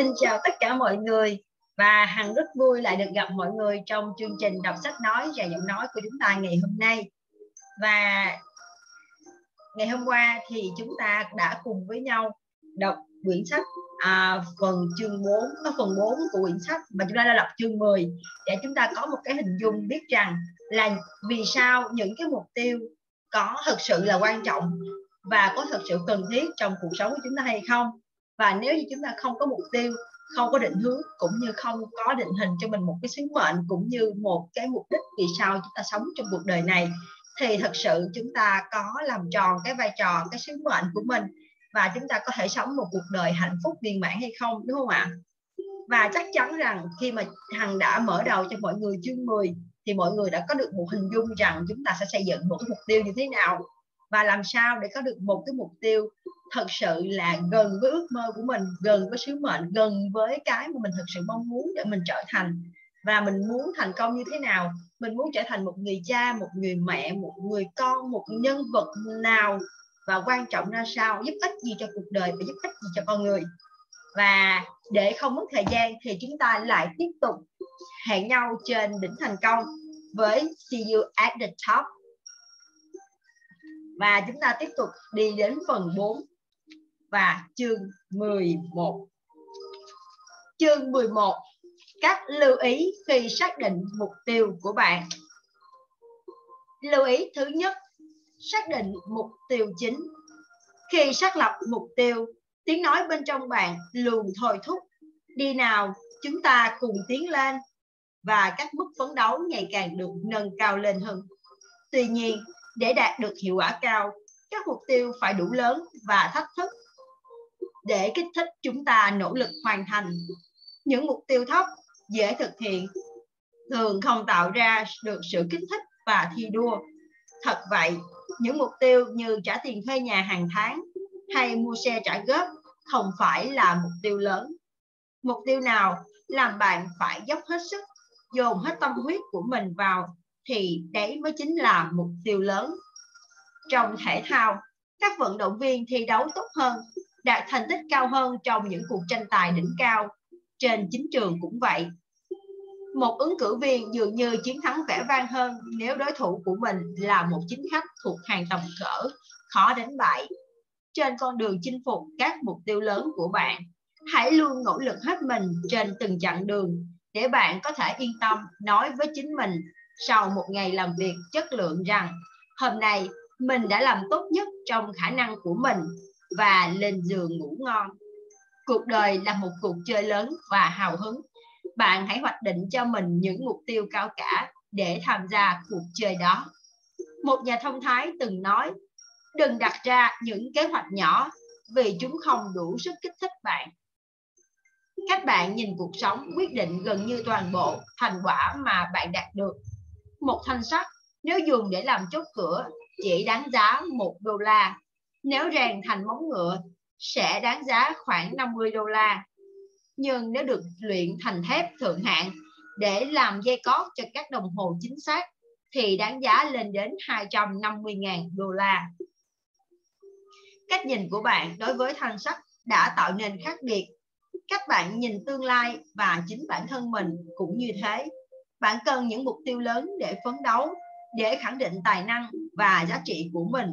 xin chào tất cả mọi người và Hằng rất vui lại được gặp mọi người trong chương trình đọc sách nói và giọng nói của chúng ta ngày hôm nay. Và ngày hôm qua thì chúng ta đã cùng với nhau đọc quyển sách à, phần chương 4, có phần 4 của quyển sách mà chúng ta đã đọc chương 10 để chúng ta có một cái hình dung biết rằng là vì sao những cái mục tiêu có thực sự là quan trọng và có thực sự cần thiết trong cuộc sống của chúng ta hay không và nếu như chúng ta không có mục tiêu, không có định hướng, cũng như không có định hình cho mình một cái sứ mệnh, cũng như một cái mục đích vì sao chúng ta sống trong cuộc đời này, thì thật sự chúng ta có làm tròn cái vai trò, cái sứ mệnh của mình và chúng ta có thể sống một cuộc đời hạnh phúc viên mãn hay không, đúng không ạ? Và chắc chắn rằng khi mà Hằng đã mở đầu cho mọi người chương 10 thì mọi người đã có được một hình dung rằng chúng ta sẽ xây dựng một cái mục tiêu như thế nào. Và làm sao để có được một cái mục tiêu thật sự là gần với ước mơ của mình, gần với sứ mệnh, gần với cái mà mình thật sự mong muốn để mình trở thành. Và mình muốn thành công như thế nào? Mình muốn trở thành một người cha, một người mẹ, một người con, một nhân vật nào và quan trọng ra sao, giúp ích gì cho cuộc đời và giúp ích gì cho con người. Và để không mất thời gian thì chúng ta lại tiếp tục hẹn nhau trên đỉnh thành công với see you at the top. Và chúng ta tiếp tục đi đến phần 4 và chương 11. Chương 11. Các lưu ý khi xác định mục tiêu của bạn. Lưu ý thứ nhất, xác định mục tiêu chính. Khi xác lập mục tiêu, tiếng nói bên trong bạn luôn thôi thúc. Đi nào, chúng ta cùng tiến lên và các mức phấn đấu ngày càng được nâng cao lên hơn. Tuy nhiên, để đạt được hiệu quả cao, các mục tiêu phải đủ lớn và thách thức để kích thích chúng ta nỗ lực hoàn thành. Những mục tiêu thấp, dễ thực hiện, thường không tạo ra được sự kích thích và thi đua. Thật vậy, những mục tiêu như trả tiền thuê nhà hàng tháng hay mua xe trả góp không phải là mục tiêu lớn. Mục tiêu nào làm bạn phải dốc hết sức, dồn hết tâm huyết của mình vào thì đấy mới chính là mục tiêu lớn. Trong thể thao, các vận động viên thi đấu tốt hơn, đạt thành tích cao hơn trong những cuộc tranh tài đỉnh cao. Trên chính trường cũng vậy. Một ứng cử viên dường như chiến thắng vẻ vang hơn nếu đối thủ của mình là một chính khách thuộc hàng tầm cỡ, khó đánh bại. Trên con đường chinh phục các mục tiêu lớn của bạn, hãy luôn nỗ lực hết mình trên từng chặng đường để bạn có thể yên tâm nói với chính mình sau một ngày làm việc chất lượng rằng hôm nay mình đã làm tốt nhất trong khả năng của mình và lên giường ngủ ngon. Cuộc đời là một cuộc chơi lớn và hào hứng. Bạn hãy hoạch định cho mình những mục tiêu cao cả để tham gia cuộc chơi đó. Một nhà thông thái từng nói, đừng đặt ra những kế hoạch nhỏ vì chúng không đủ sức kích thích bạn. Cách bạn nhìn cuộc sống quyết định gần như toàn bộ thành quả mà bạn đạt được. Một thanh sắt nếu dùng để làm chốt cửa chỉ đáng giá một đô la nếu rèn thành móng ngựa sẽ đáng giá khoảng 50 đô la. Nhưng nếu được luyện thành thép thượng hạng để làm dây cót cho các đồng hồ chính xác thì đáng giá lên đến 250.000 đô la. Cách nhìn của bạn đối với thanh sắt đã tạo nên khác biệt. Các bạn nhìn tương lai và chính bản thân mình cũng như thế. Bạn cần những mục tiêu lớn để phấn đấu, để khẳng định tài năng và giá trị của mình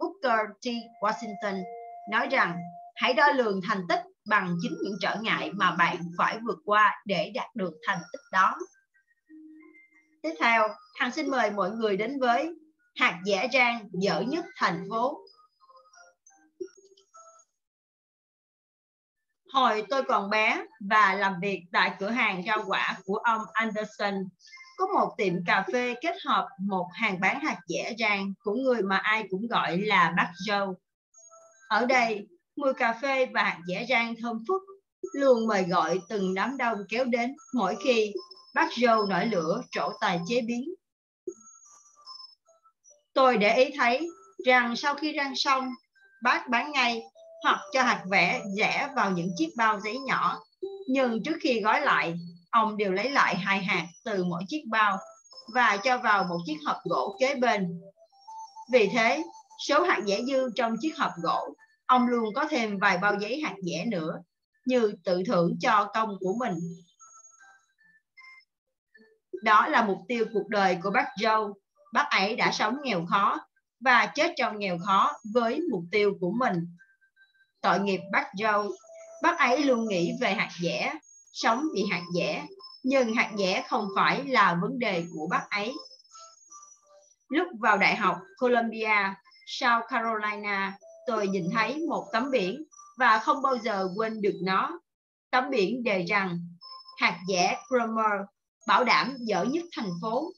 Booker T. Washington nói rằng hãy đo lường thành tích bằng chính những trở ngại mà bạn phải vượt qua để đạt được thành tích đó. Tiếp theo, Hằng xin mời mọi người đến với hạt dẻ rang dở nhất thành phố. Hồi tôi còn bé và làm việc tại cửa hàng rau quả của ông Anderson có một tiệm cà phê kết hợp một hàng bán hạt dẻ rang của người mà ai cũng gọi là bác Joe. Ở đây, mùi cà phê và hạt dẻ rang thơm phức luôn mời gọi từng đám đông kéo đến mỗi khi bác Joe nổi lửa trổ tài chế biến. Tôi để ý thấy rằng sau khi rang xong, bác bán ngay hoặc cho hạt vẽ rẽ vào những chiếc bao giấy nhỏ. Nhưng trước khi gói lại, ông đều lấy lại hai hạt từ mỗi chiếc bao và cho vào một chiếc hộp gỗ kế bên. Vì thế, số hạt dẻ dư trong chiếc hộp gỗ, ông luôn có thêm vài bao giấy hạt dẻ nữa. như tự thưởng cho công của mình. Đó là mục tiêu cuộc đời của bác Joe. Bác ấy đã sống nghèo khó và chết trong nghèo khó với mục tiêu của mình. Tội nghiệp bác Joe, bác ấy luôn nghĩ về hạt dẻ, sống vì hạt dẻ, nhưng hạt dẻ không phải là vấn đề của bác ấy. Lúc vào Đại học Columbia, South Carolina, tôi nhìn thấy một tấm biển và không bao giờ quên được nó. Tấm biển đề rằng hạt dẻ Cromer bảo đảm dở nhất thành phố.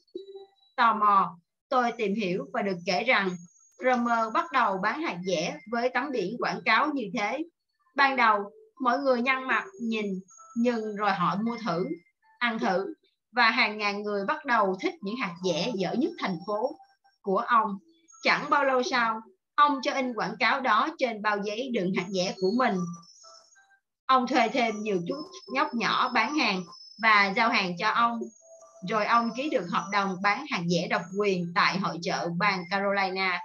Tò mò, tôi tìm hiểu và được kể rằng Cromer bắt đầu bán hạt dẻ với tấm biển quảng cáo như thế. Ban đầu, mọi người nhăn mặt nhìn, nhưng rồi họ mua thử, ăn thử và hàng ngàn người bắt đầu thích những hạt dẻ dở nhất thành phố của ông. Chẳng bao lâu sau, ông cho in quảng cáo đó trên bao giấy đựng hạt dẻ của mình. Ông thuê thêm nhiều chú nhóc nhỏ bán hàng và giao hàng cho ông. Rồi ông ký được hợp đồng bán hạt dẻ độc quyền tại hội chợ bang Carolina.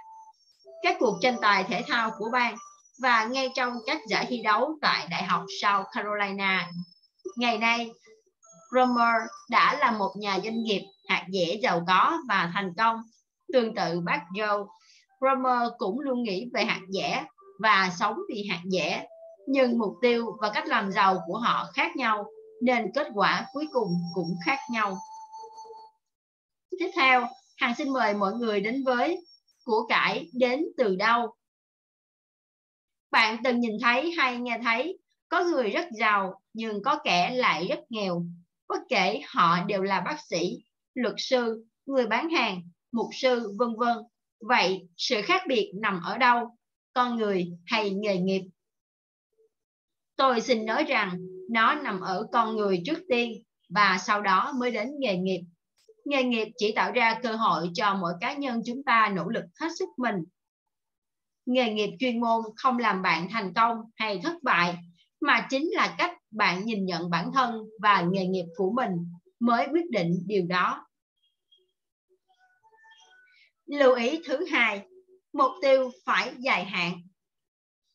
Các cuộc tranh tài thể thao của bang và ngay trong các giải thi đấu tại Đại học South Carolina. Ngày nay, Romer đã là một nhà doanh nghiệp hạt dẻ giàu có và thành công. Tương tự bác Joe, Romer cũng luôn nghĩ về hạt dẻ và sống vì hạt dẻ. Nhưng mục tiêu và cách làm giàu của họ khác nhau, nên kết quả cuối cùng cũng khác nhau. Tiếp theo, Hằng xin mời mọi người đến với của cải đến từ đâu. Bạn từng nhìn thấy hay nghe thấy có người rất giàu nhưng có kẻ lại rất nghèo. Bất kể họ đều là bác sĩ, luật sư, người bán hàng, mục sư, vân vân. Vậy sự khác biệt nằm ở đâu? Con người hay nghề nghiệp? Tôi xin nói rằng nó nằm ở con người trước tiên và sau đó mới đến nghề nghiệp. Nghề nghiệp chỉ tạo ra cơ hội cho mỗi cá nhân chúng ta nỗ lực hết sức mình. Nghề nghiệp chuyên môn không làm bạn thành công hay thất bại, mà chính là cách bạn nhìn nhận bản thân và nghề nghiệp của mình mới quyết định điều đó. Lưu ý thứ hai, mục tiêu phải dài hạn.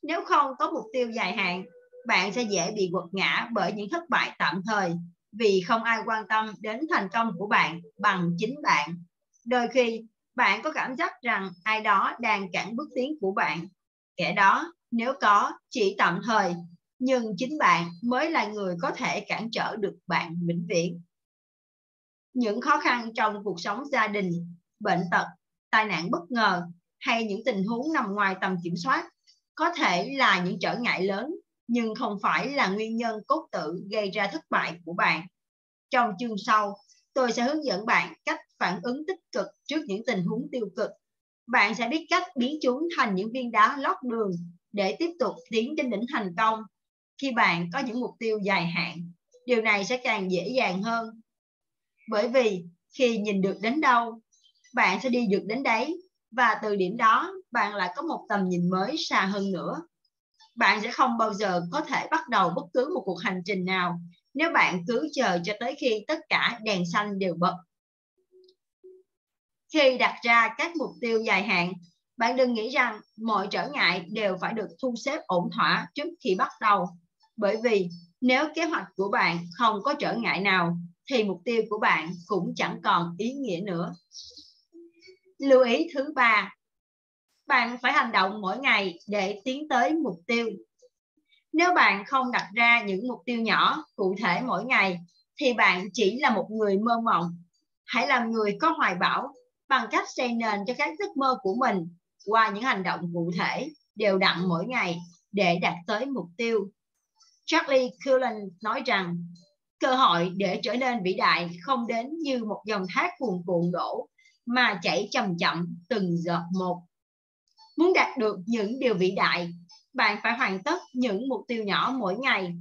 Nếu không có mục tiêu dài hạn, bạn sẽ dễ bị quật ngã bởi những thất bại tạm thời vì không ai quan tâm đến thành công của bạn bằng chính bạn. Đôi khi, bạn có cảm giác rằng ai đó đang cản bước tiến của bạn. Kẻ đó, nếu có, chỉ tạm thời, nhưng chính bạn mới là người có thể cản trở được bạn vĩnh viễn. Những khó khăn trong cuộc sống gia đình, bệnh tật, tai nạn bất ngờ hay những tình huống nằm ngoài tầm kiểm soát có thể là những trở ngại lớn nhưng không phải là nguyên nhân cốt tử gây ra thất bại của bạn. Trong chương sau, tôi sẽ hướng dẫn bạn cách phản ứng tích cực trước những tình huống tiêu cực. Bạn sẽ biết cách biến chúng thành những viên đá lót đường để tiếp tục tiến trên đỉnh thành công. Khi bạn có những mục tiêu dài hạn, điều này sẽ càng dễ dàng hơn. Bởi vì khi nhìn được đến đâu, bạn sẽ đi được đến đấy và từ điểm đó bạn lại có một tầm nhìn mới xa hơn nữa bạn sẽ không bao giờ có thể bắt đầu bất cứ một cuộc hành trình nào nếu bạn cứ chờ cho tới khi tất cả đèn xanh đều bật. Khi đặt ra các mục tiêu dài hạn, bạn đừng nghĩ rằng mọi trở ngại đều phải được thu xếp ổn thỏa trước khi bắt đầu. Bởi vì nếu kế hoạch của bạn không có trở ngại nào, thì mục tiêu của bạn cũng chẳng còn ý nghĩa nữa. Lưu ý thứ ba, bạn phải hành động mỗi ngày để tiến tới mục tiêu. Nếu bạn không đặt ra những mục tiêu nhỏ, cụ thể mỗi ngày, thì bạn chỉ là một người mơ mộng. Hãy làm người có hoài bão bằng cách xây nền cho các giấc mơ của mình qua những hành động cụ thể, đều đặn mỗi ngày để đạt tới mục tiêu. Charlie Cullen nói rằng, cơ hội để trở nên vĩ đại không đến như một dòng thác cuồn cuộn đổ, mà chảy chậm chậm từng giọt một. Muốn đạt được những điều vĩ đại, bạn phải hoàn tất những mục tiêu nhỏ mỗi ngày.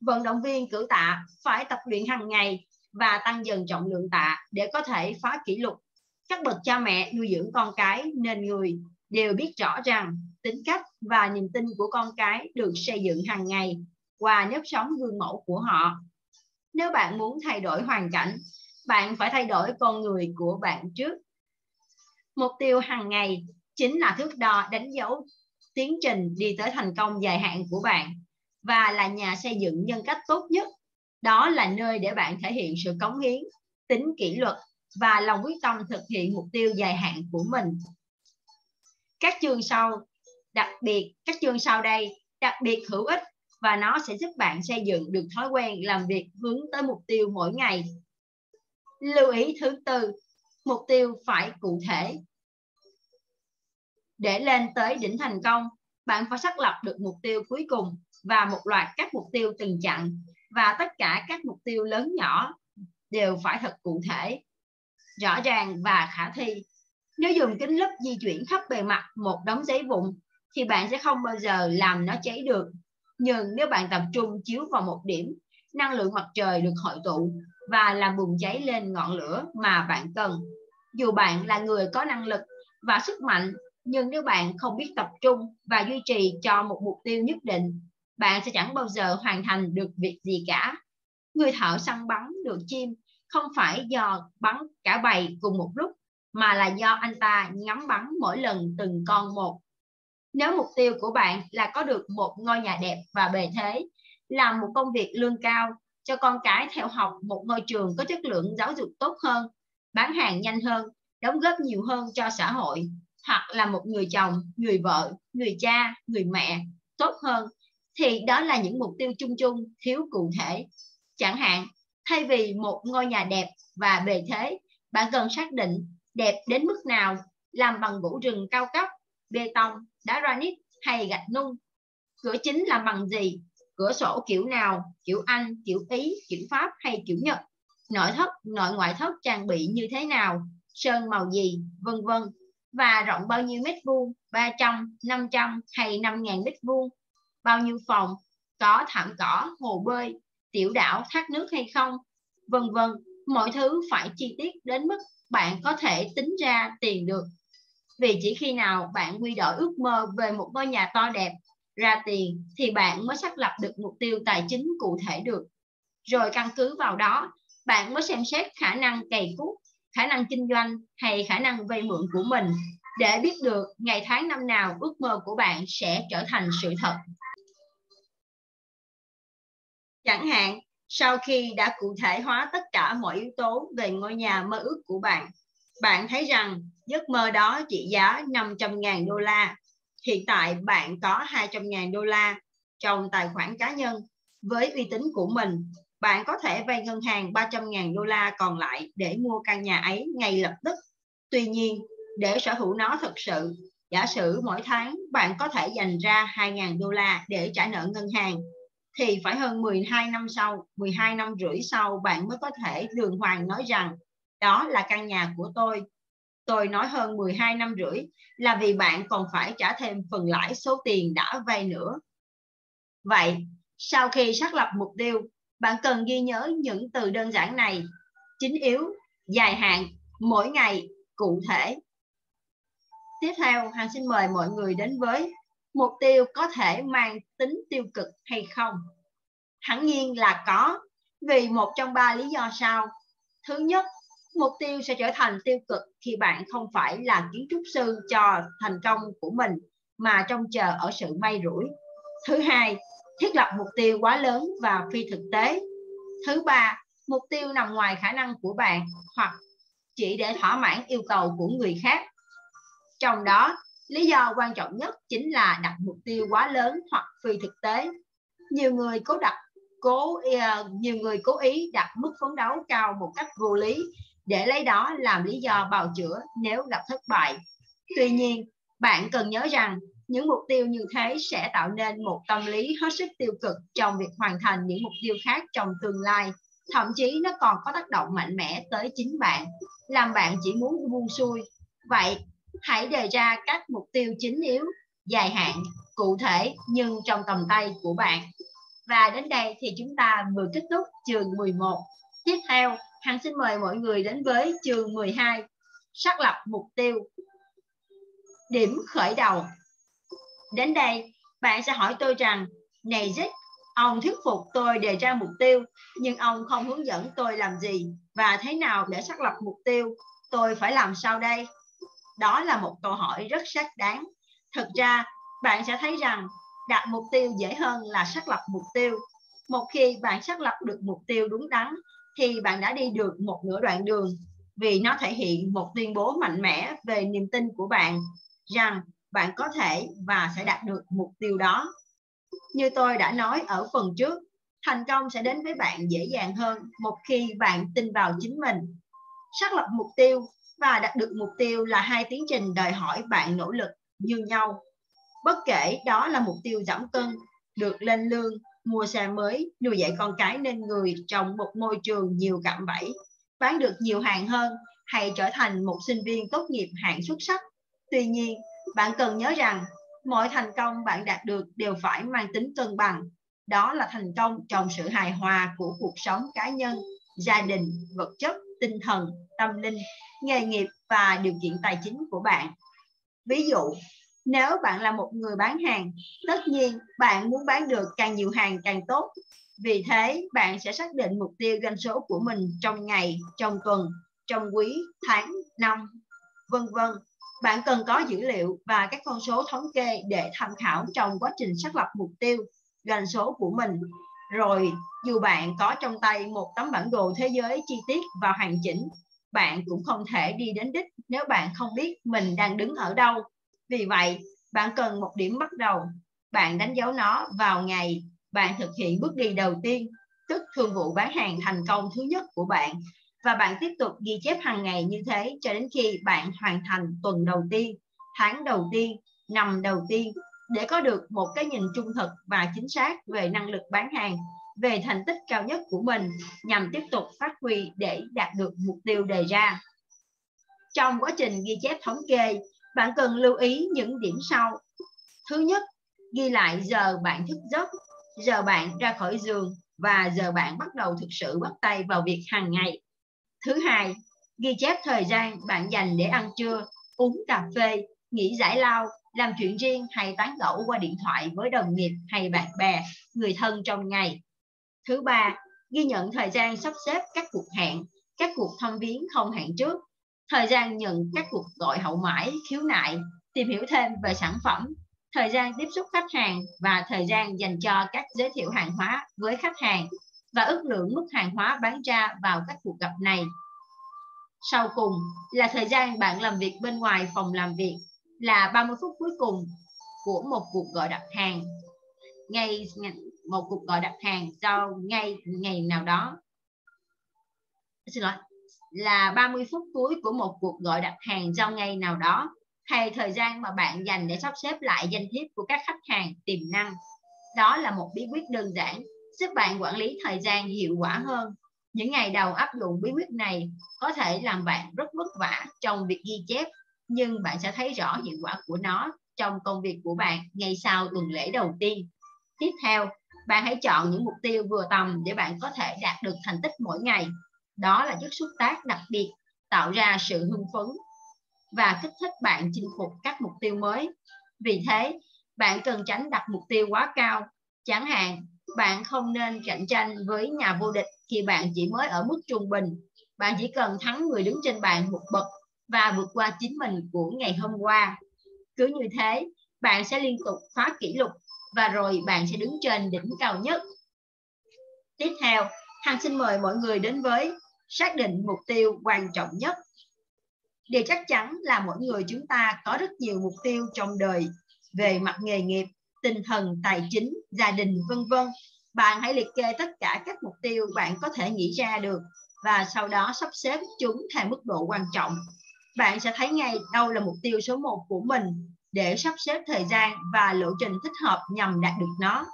Vận động viên cử tạ phải tập luyện hàng ngày và tăng dần trọng lượng tạ để có thể phá kỷ lục. Các bậc cha mẹ nuôi dưỡng con cái nên người đều biết rõ rằng tính cách và niềm tin của con cái được xây dựng hàng ngày qua nếp sống gương mẫu của họ. Nếu bạn muốn thay đổi hoàn cảnh, bạn phải thay đổi con người của bạn trước. Mục tiêu hàng ngày chính là thước đo đánh dấu tiến trình đi tới thành công dài hạn của bạn. và là nhà xây dựng nhân cách tốt nhất. Đó là nơi để bạn thể hiện sự cống hiến, tính kỷ luật và lòng quyết tâm thực hiện mục tiêu dài hạn của mình. Các chương sau đặc biệt các chương sau đây đặc biệt hữu ích và nó sẽ giúp bạn xây dựng được thói quen làm việc hướng tới mục tiêu mỗi ngày. Lưu ý thứ tư, mục tiêu phải cụ thể. Để lên tới đỉnh thành công, bạn phải xác lập được mục tiêu cuối cùng và một loạt các mục tiêu từng chặn và tất cả các mục tiêu lớn nhỏ đều phải thật cụ thể, rõ ràng và khả thi. Nếu dùng kính lúp di chuyển khắp bề mặt một đống giấy vụn thì bạn sẽ không bao giờ làm nó cháy được. Nhưng nếu bạn tập trung chiếu vào một điểm, năng lượng mặt trời được hội tụ và làm bùng cháy lên ngọn lửa mà bạn cần. Dù bạn là người có năng lực và sức mạnh, nhưng nếu bạn không biết tập trung và duy trì cho một mục tiêu nhất định, bạn sẽ chẳng bao giờ hoàn thành được việc gì cả. Người thợ săn bắn được chim không phải do bắn cả bầy cùng một lúc, mà là do anh ta ngắm bắn mỗi lần từng con một. Nếu mục tiêu của bạn là có được một ngôi nhà đẹp và bề thế, làm một công việc lương cao, cho con cái theo học một ngôi trường có chất lượng giáo dục tốt hơn, bán hàng nhanh hơn, đóng góp nhiều hơn cho xã hội, hoặc là một người chồng, người vợ, người cha, người mẹ tốt hơn, thì đó là những mục tiêu chung chung thiếu cụ thể. Chẳng hạn, thay vì một ngôi nhà đẹp và bề thế, bạn cần xác định đẹp đến mức nào, làm bằng gỗ rừng cao cấp, bê tông, đá granite hay gạch nung. Cửa chính làm bằng gì? Cửa sổ kiểu nào? Kiểu Anh, kiểu Ý, kiểu Pháp hay kiểu Nhật? Nội thất, nội ngoại thất trang bị như thế nào? Sơn màu gì? Vân vân. Và rộng bao nhiêu mét vuông? 300, 500 hay 5.000 mét vuông? Bao nhiêu phòng? Có thảm cỏ, hồ bơi, tiểu đảo, thác nước hay không? Vân vân. Mọi thứ phải chi tiết đến mức bạn có thể tính ra tiền được vì chỉ khi nào bạn quy đổi ước mơ về một ngôi nhà to đẹp ra tiền thì bạn mới xác lập được mục tiêu tài chính cụ thể được. Rồi căn cứ vào đó, bạn mới xem xét khả năng cày cuốc, khả năng kinh doanh hay khả năng vay mượn của mình để biết được ngày tháng năm nào ước mơ của bạn sẽ trở thành sự thật. Chẳng hạn, sau khi đã cụ thể hóa tất cả mọi yếu tố về ngôi nhà mơ ước của bạn, bạn thấy rằng giấc mơ đó trị giá 500.000 đô la. Hiện tại bạn có 200.000 đô la trong tài khoản cá nhân. Với uy tín của mình, bạn có thể vay ngân hàng 300.000 đô la còn lại để mua căn nhà ấy ngay lập tức. Tuy nhiên, để sở hữu nó thực sự, giả sử mỗi tháng bạn có thể dành ra 2.000 đô la để trả nợ ngân hàng, thì phải hơn 12 năm sau, 12 năm rưỡi sau bạn mới có thể đường hoàng nói rằng đó là căn nhà của tôi. Tôi nói hơn 12 năm rưỡi là vì bạn còn phải trả thêm phần lãi số tiền đã vay nữa. Vậy, sau khi xác lập mục tiêu, bạn cần ghi nhớ những từ đơn giản này. Chính yếu, dài hạn, mỗi ngày, cụ thể. Tiếp theo, Hằng xin mời mọi người đến với mục tiêu có thể mang tính tiêu cực hay không? Hẳn nhiên là có, vì một trong ba lý do sau. Thứ nhất, mục tiêu sẽ trở thành tiêu cực khi bạn không phải là kiến trúc sư cho thành công của mình mà trông chờ ở sự may rủi. Thứ hai, thiết lập mục tiêu quá lớn và phi thực tế. Thứ ba, mục tiêu nằm ngoài khả năng của bạn hoặc chỉ để thỏa mãn yêu cầu của người khác. Trong đó, lý do quan trọng nhất chính là đặt mục tiêu quá lớn hoặc phi thực tế. Nhiều người cố đặt cố ờ, nhiều người cố ý đặt mức phấn đấu cao một cách vô lý để lấy đó làm lý do bào chữa nếu gặp thất bại. Tuy nhiên, bạn cần nhớ rằng những mục tiêu như thế sẽ tạo nên một tâm lý hết sức tiêu cực trong việc hoàn thành những mục tiêu khác trong tương lai. Thậm chí nó còn có tác động mạnh mẽ tới chính bạn, làm bạn chỉ muốn buông xuôi. Vậy, hãy đề ra các mục tiêu chính yếu, dài hạn, cụ thể nhưng trong tầm tay của bạn. Và đến đây thì chúng ta vừa kết thúc trường 11. Tiếp theo, Hằng xin mời mọi người đến với trường 12, xác lập mục tiêu. Điểm khởi đầu. Đến đây, bạn sẽ hỏi tôi rằng, này Zig, ông thuyết phục tôi đề ra mục tiêu, nhưng ông không hướng dẫn tôi làm gì và thế nào để xác lập mục tiêu, tôi phải làm sao đây? Đó là một câu hỏi rất xác đáng. Thực ra, bạn sẽ thấy rằng đặt mục tiêu dễ hơn là xác lập mục tiêu. Một khi bạn xác lập được mục tiêu đúng đắn thì bạn đã đi được một nửa đoạn đường vì nó thể hiện một tuyên bố mạnh mẽ về niềm tin của bạn rằng bạn có thể và sẽ đạt được mục tiêu đó. Như tôi đã nói ở phần trước, thành công sẽ đến với bạn dễ dàng hơn một khi bạn tin vào chính mình. Xác lập mục tiêu và đạt được mục tiêu là hai tiến trình đòi hỏi bạn nỗ lực như nhau. Bất kể đó là mục tiêu giảm cân, được lên lương, mua xe mới, nuôi dạy con cái nên người trong một môi trường nhiều cạm bẫy, bán được nhiều hàng hơn hay trở thành một sinh viên tốt nghiệp hạng xuất sắc. Tuy nhiên, bạn cần nhớ rằng mọi thành công bạn đạt được đều phải mang tính cân bằng. Đó là thành công trong sự hài hòa của cuộc sống cá nhân, gia đình, vật chất, tinh thần, tâm linh, nghề nghiệp và điều kiện tài chính của bạn. Ví dụ, nếu bạn là một người bán hàng, tất nhiên bạn muốn bán được càng nhiều hàng càng tốt. Vì thế, bạn sẽ xác định mục tiêu doanh số của mình trong ngày, trong tuần, trong quý, tháng, năm, vân vân. Bạn cần có dữ liệu và các con số thống kê để tham khảo trong quá trình xác lập mục tiêu doanh số của mình. Rồi, dù bạn có trong tay một tấm bản đồ thế giới chi tiết và hoàn chỉnh, bạn cũng không thể đi đến đích nếu bạn không biết mình đang đứng ở đâu vì vậy, bạn cần một điểm bắt đầu. Bạn đánh dấu nó vào ngày bạn thực hiện bước đi đầu tiên, tức thương vụ bán hàng thành công thứ nhất của bạn. Và bạn tiếp tục ghi chép hàng ngày như thế cho đến khi bạn hoàn thành tuần đầu tiên, tháng đầu tiên, năm đầu tiên để có được một cái nhìn trung thực và chính xác về năng lực bán hàng, về thành tích cao nhất của mình nhằm tiếp tục phát huy để đạt được mục tiêu đề ra. Trong quá trình ghi chép thống kê, bạn cần lưu ý những điểm sau. Thứ nhất, ghi lại giờ bạn thức giấc, giờ bạn ra khỏi giường và giờ bạn bắt đầu thực sự bắt tay vào việc hàng ngày. Thứ hai, ghi chép thời gian bạn dành để ăn trưa, uống cà phê, nghỉ giải lao, làm chuyện riêng hay tán gẫu qua điện thoại với đồng nghiệp hay bạn bè, người thân trong ngày. Thứ ba, ghi nhận thời gian sắp xếp các cuộc hẹn, các cuộc thăm viếng không hẹn trước thời gian nhận các cuộc gọi hậu mãi, khiếu nại, tìm hiểu thêm về sản phẩm, thời gian tiếp xúc khách hàng và thời gian dành cho các giới thiệu hàng hóa với khách hàng và ước lượng mức hàng hóa bán ra vào các cuộc gặp này. Sau cùng là thời gian bạn làm việc bên ngoài phòng làm việc là 30 phút cuối cùng của một cuộc gọi đặt hàng. Ngay một cuộc gọi đặt hàng sau ngay ngày nào đó. Xin lỗi, là 30 phút cuối của một cuộc gọi đặt hàng trong ngày nào đó hay thời gian mà bạn dành để sắp xếp lại danh thiếp của các khách hàng tiềm năng. Đó là một bí quyết đơn giản giúp bạn quản lý thời gian hiệu quả hơn. Những ngày đầu áp dụng bí quyết này có thể làm bạn rất vất vả trong việc ghi chép, nhưng bạn sẽ thấy rõ hiệu quả của nó trong công việc của bạn ngay sau tuần lễ đầu tiên. Tiếp theo, bạn hãy chọn những mục tiêu vừa tầm để bạn có thể đạt được thành tích mỗi ngày đó là chất xúc tác đặc biệt tạo ra sự hưng phấn và kích thích bạn chinh phục các mục tiêu mới. Vì thế, bạn cần tránh đặt mục tiêu quá cao. Chẳng hạn, bạn không nên cạnh tranh với nhà vô địch khi bạn chỉ mới ở mức trung bình. Bạn chỉ cần thắng người đứng trên bạn một bậc và vượt qua chính mình của ngày hôm qua. Cứ như thế, bạn sẽ liên tục phá kỷ lục và rồi bạn sẽ đứng trên đỉnh cao nhất. Tiếp theo, Hằng xin mời mọi người đến với xác định mục tiêu quan trọng nhất điều chắc chắn là mỗi người chúng ta có rất nhiều mục tiêu trong đời về mặt nghề nghiệp tinh thần tài chính gia đình vân vân. Bạn hãy liệt kê tất cả các mục tiêu bạn có thể nghĩ ra được và sau đó sắp xếp chúng theo mức độ quan trọng. Bạn sẽ thấy ngay đâu là mục tiêu số 1 của mình để sắp xếp thời gian và lộ trình thích hợp nhằm đạt được nó.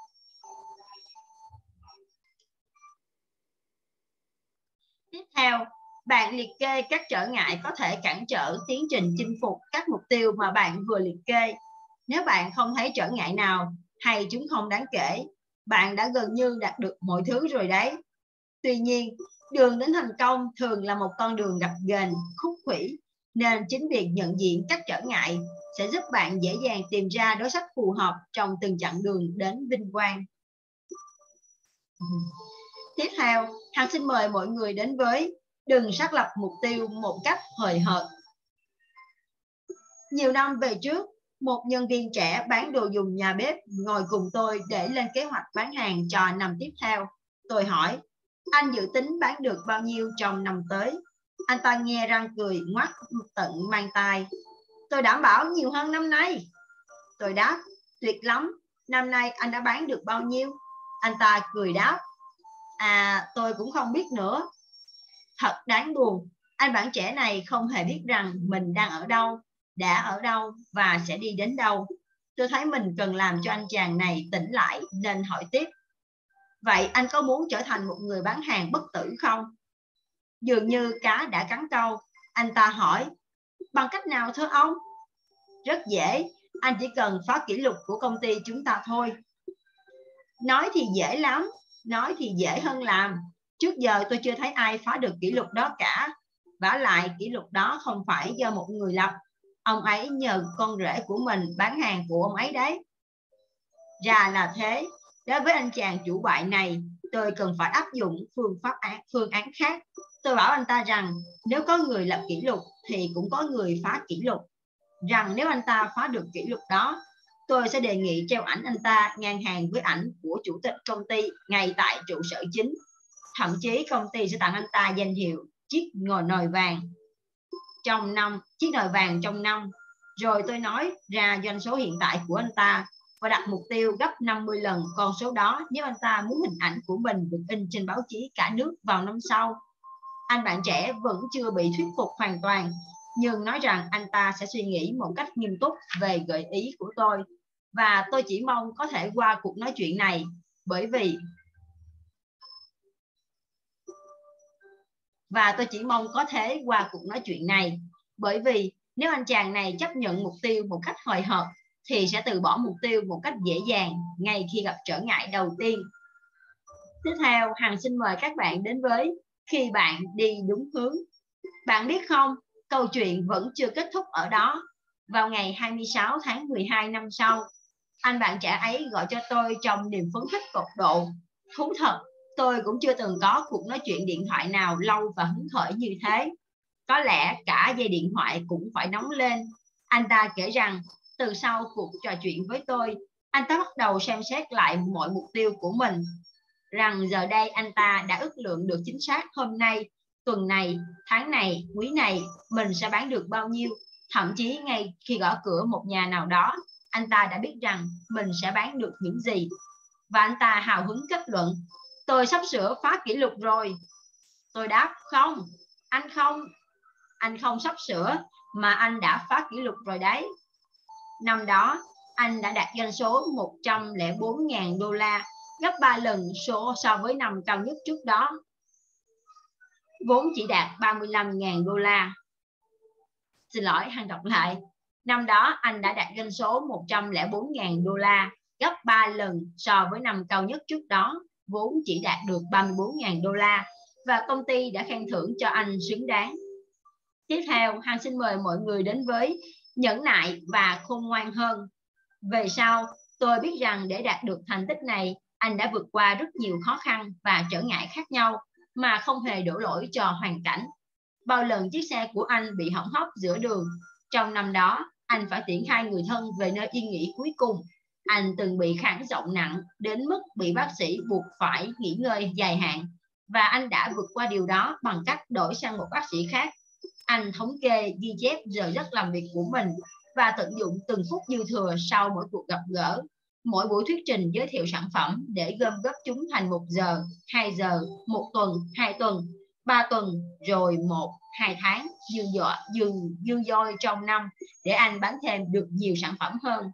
Tiếp theo, bạn liệt kê các trở ngại có thể cản trở tiến trình chinh phục các mục tiêu mà bạn vừa liệt kê. Nếu bạn không thấy trở ngại nào hay chúng không đáng kể, bạn đã gần như đạt được mọi thứ rồi đấy. Tuy nhiên, đường đến thành công thường là một con đường gập ghềnh, khúc khuỷu, nên chính việc nhận diện các trở ngại sẽ giúp bạn dễ dàng tìm ra đối sách phù hợp trong từng chặng đường đến vinh quang. Tiếp theo, Hằng xin mời mọi người đến với đừng xác lập mục tiêu một cách hời hợt. Nhiều năm về trước, một nhân viên trẻ bán đồ dùng nhà bếp ngồi cùng tôi để lên kế hoạch bán hàng cho năm tiếp theo. Tôi hỏi, anh dự tính bán được bao nhiêu trong năm tới? Anh ta nghe răng cười ngoắt tận mang tai. Tôi đảm bảo nhiều hơn năm nay. Tôi đáp, tuyệt lắm, năm nay anh đã bán được bao nhiêu? Anh ta cười đáp, à tôi cũng không biết nữa. Thật đáng buồn, anh bạn trẻ này không hề biết rằng mình đang ở đâu, đã ở đâu và sẽ đi đến đâu. Tôi thấy mình cần làm cho anh chàng này tỉnh lại nên hỏi tiếp. Vậy anh có muốn trở thành một người bán hàng bất tử không? Dường như cá đã cắn câu, anh ta hỏi, bằng cách nào thưa ông? Rất dễ, anh chỉ cần phá kỷ lục của công ty chúng ta thôi. Nói thì dễ lắm, nói thì dễ hơn làm. Trước giờ tôi chưa thấy ai phá được kỷ lục đó cả. vả lại kỷ lục đó không phải do một người lập. Ông ấy nhờ con rể của mình bán hàng của ông ấy đấy. Ra là thế. Đối với anh chàng chủ bại này, tôi cần phải áp dụng phương pháp án, phương án khác. Tôi bảo anh ta rằng nếu có người lập kỷ lục thì cũng có người phá kỷ lục. Rằng nếu anh ta phá được kỷ lục đó, tôi sẽ đề nghị treo ảnh anh ta ngang hàng với ảnh của chủ tịch công ty ngay tại trụ sở chính. Thậm chí công ty sẽ tặng anh ta danh hiệu chiếc ngồi nồi vàng trong năm, chiếc nồi vàng trong năm. Rồi tôi nói ra doanh số hiện tại của anh ta và đặt mục tiêu gấp 50 lần con số đó nếu anh ta muốn hình ảnh của mình được in trên báo chí cả nước vào năm sau. Anh bạn trẻ vẫn chưa bị thuyết phục hoàn toàn, nhưng nói rằng anh ta sẽ suy nghĩ một cách nghiêm túc về gợi ý của tôi và tôi chỉ mong có thể qua cuộc nói chuyện này bởi vì và tôi chỉ mong có thể qua cuộc nói chuyện này bởi vì nếu anh chàng này chấp nhận mục tiêu một cách hồi hộp thì sẽ từ bỏ mục tiêu một cách dễ dàng ngay khi gặp trở ngại đầu tiên. Tiếp theo, Hằng xin mời các bạn đến với khi bạn đi đúng hướng. Bạn biết không, câu chuyện vẫn chưa kết thúc ở đó. Vào ngày 26 tháng 12 năm sau, anh bạn trẻ ấy gọi cho tôi trong niềm phấn khích tột độ. Thú thật, tôi cũng chưa từng có cuộc nói chuyện điện thoại nào lâu và hứng khởi như thế. Có lẽ cả dây điện thoại cũng phải nóng lên. Anh ta kể rằng từ sau cuộc trò chuyện với tôi, anh ta bắt đầu xem xét lại mọi mục tiêu của mình. Rằng giờ đây anh ta đã ước lượng được chính xác hôm nay, tuần này, tháng này, quý này mình sẽ bán được bao nhiêu. Thậm chí ngay khi gõ cửa một nhà nào đó, anh ta đã biết rằng mình sẽ bán được những gì. Và anh ta hào hứng kết luận, tôi sắp sửa phá kỷ lục rồi. Tôi đáp, không, anh không, anh không sắp sửa, mà anh đã phá kỷ lục rồi đấy. Năm đó, anh đã đạt doanh số 104.000 đô la, gấp 3 lần số so với năm cao nhất trước đó. Vốn chỉ đạt 35.000 đô la. Xin lỗi, hàng đọc lại. Năm đó, anh đã đạt doanh số 104.000 đô la, gấp 3 lần so với năm cao nhất trước đó, vốn chỉ đạt được 34.000 đô la và công ty đã khen thưởng cho anh xứng đáng. Tiếp theo, Hằng xin mời mọi người đến với nhẫn nại và khôn ngoan hơn. Về sau, tôi biết rằng để đạt được thành tích này, anh đã vượt qua rất nhiều khó khăn và trở ngại khác nhau mà không hề đổ lỗi cho hoàn cảnh. Bao lần chiếc xe của anh bị hỏng hóc giữa đường. Trong năm đó, anh phải tiễn hai người thân về nơi yên nghỉ cuối cùng. Anh từng bị khản giọng nặng đến mức bị bác sĩ buộc phải nghỉ ngơi dài hạn. Và anh đã vượt qua điều đó bằng cách đổi sang một bác sĩ khác. Anh thống kê ghi chép giờ giấc làm việc của mình và tận dụng từng phút dư thừa sau mỗi cuộc gặp gỡ. Mỗi buổi thuyết trình giới thiệu sản phẩm để gom góp chúng thành một giờ, hai giờ, một tuần, hai tuần, ba tuần, rồi một, hai tháng. Dư dọa, dư, dư dôi trong năm để anh bán thêm được nhiều sản phẩm hơn.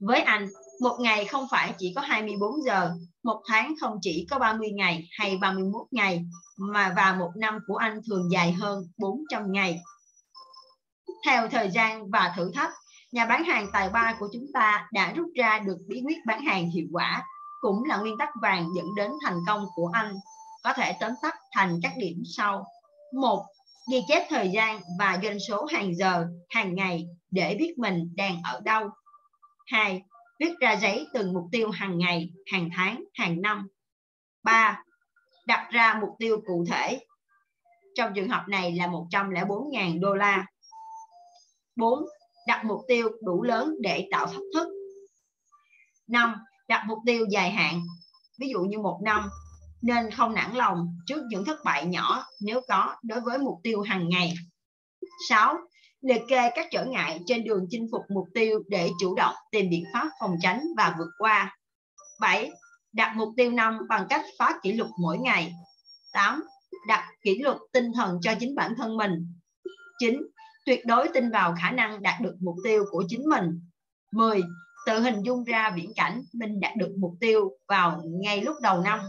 Với anh, một ngày không phải chỉ có 24 giờ, một tháng không chỉ có 30 ngày hay 31 ngày, mà và một năm của anh thường dài hơn 400 ngày. Theo thời gian và thử thách, nhà bán hàng tài ba của chúng ta đã rút ra được bí quyết bán hàng hiệu quả, cũng là nguyên tắc vàng dẫn đến thành công của anh. Có thể tóm tắt thành các điểm sau. một Ghi chép thời gian và doanh số hàng giờ, hàng ngày để biết mình đang ở đâu. 2 viết ra giấy từng mục tiêu hàng ngày, hàng tháng, hàng năm. 3. Đặt ra mục tiêu cụ thể. Trong trường hợp này là 104.000 đô la. 4. đặt mục tiêu đủ lớn để tạo thách thức 5. Đặt mục tiêu dài hạn, ví dụ như một năm, nên không nản lòng trước những thất bại nhỏ nếu có đối với mục tiêu hàng ngày. 6. Liệt kê các trở ngại trên đường chinh phục mục tiêu để chủ động tìm biện pháp phòng tránh và vượt qua. 7. Đặt mục tiêu năm bằng cách phá kỷ lục mỗi ngày. 8. Đặt kỷ luật tinh thần cho chính bản thân mình. 9. Tuyệt đối tin vào khả năng đạt được mục tiêu của chính mình. 10 tự hình dung ra viễn cảnh mình đạt được mục tiêu vào ngay lúc đầu năm.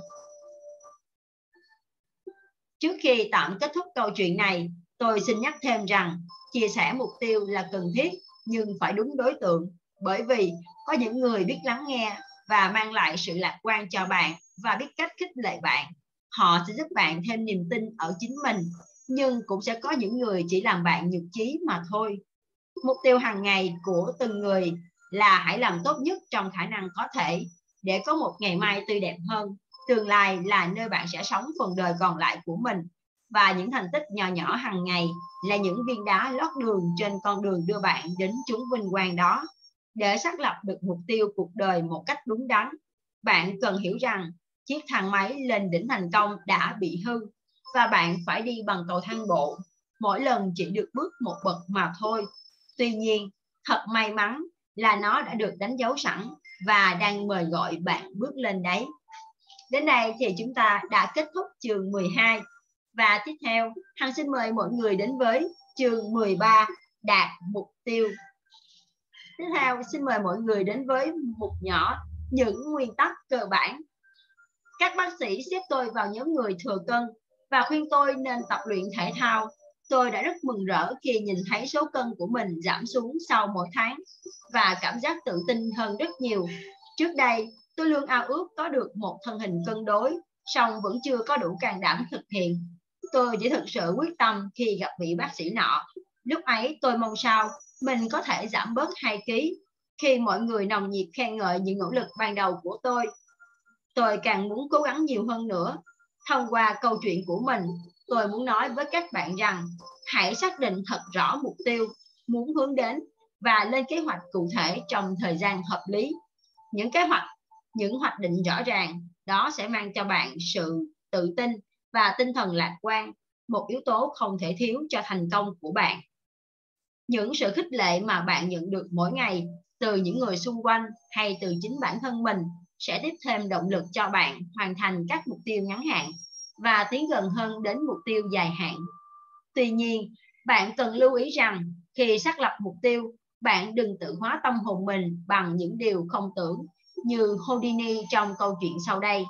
Trước khi tạm kết thúc câu chuyện này, tôi xin nhắc thêm rằng, chia sẻ mục tiêu là cần thiết, nhưng phải đúng đối tượng bởi vì có những người biết lắng nghe và mang lại sự lạc quan cho bạn và biết cách khích lệ bạn. Họ sẽ giúp bạn thêm niềm tin ở chính mình, nhưng cũng sẽ có những người chỉ làm bạn nhược trí mà thôi. Mục tiêu hàng ngày của từng người là hãy làm tốt nhất trong khả năng có thể để có một ngày mai tươi đẹp hơn. Tương lai là nơi bạn sẽ sống phần đời còn lại của mình và những thành tích nhỏ nhỏ hàng ngày là những viên đá lót đường trên con đường đưa bạn đến chúng vinh quang đó. Để xác lập được mục tiêu cuộc đời một cách đúng đắn, bạn cần hiểu rằng chiếc thang máy lên đỉnh thành công đã bị hư và bạn phải đi bằng cầu thang bộ. Mỗi lần chỉ được bước một bậc mà thôi. Tuy nhiên, thật may mắn là nó đã được đánh dấu sẵn và đang mời gọi bạn bước lên đấy. Đến đây thì chúng ta đã kết thúc chương 12 và tiếp theo Hằng xin mời mọi người đến với chương 13 đạt mục tiêu. Tiếp theo xin mời mọi người đến với mục nhỏ những nguyên tắc cơ bản. Các bác sĩ xếp tôi vào nhóm người thừa cân và khuyên tôi nên tập luyện thể thao Tôi đã rất mừng rỡ khi nhìn thấy số cân của mình giảm xuống sau mỗi tháng và cảm giác tự tin hơn rất nhiều. Trước đây, tôi luôn ao ước có được một thân hình cân đối, song vẫn chưa có đủ can đảm thực hiện. Tôi chỉ thực sự quyết tâm khi gặp vị bác sĩ nọ. Lúc ấy tôi mong sao mình có thể giảm bớt 2 kg khi mọi người nồng nhiệt khen ngợi những nỗ lực ban đầu của tôi. Tôi càng muốn cố gắng nhiều hơn nữa. Thông qua câu chuyện của mình, tôi muốn nói với các bạn rằng hãy xác định thật rõ mục tiêu muốn hướng đến và lên kế hoạch cụ thể trong thời gian hợp lý. Những kế hoạch, những hoạch định rõ ràng đó sẽ mang cho bạn sự tự tin và tinh thần lạc quan, một yếu tố không thể thiếu cho thành công của bạn. Những sự khích lệ mà bạn nhận được mỗi ngày từ những người xung quanh hay từ chính bản thân mình sẽ tiếp thêm động lực cho bạn hoàn thành các mục tiêu ngắn hạn và tiến gần hơn đến mục tiêu dài hạn. Tuy nhiên, bạn cần lưu ý rằng khi xác lập mục tiêu, bạn đừng tự hóa tâm hồn mình bằng những điều không tưởng như Houdini trong câu chuyện sau đây.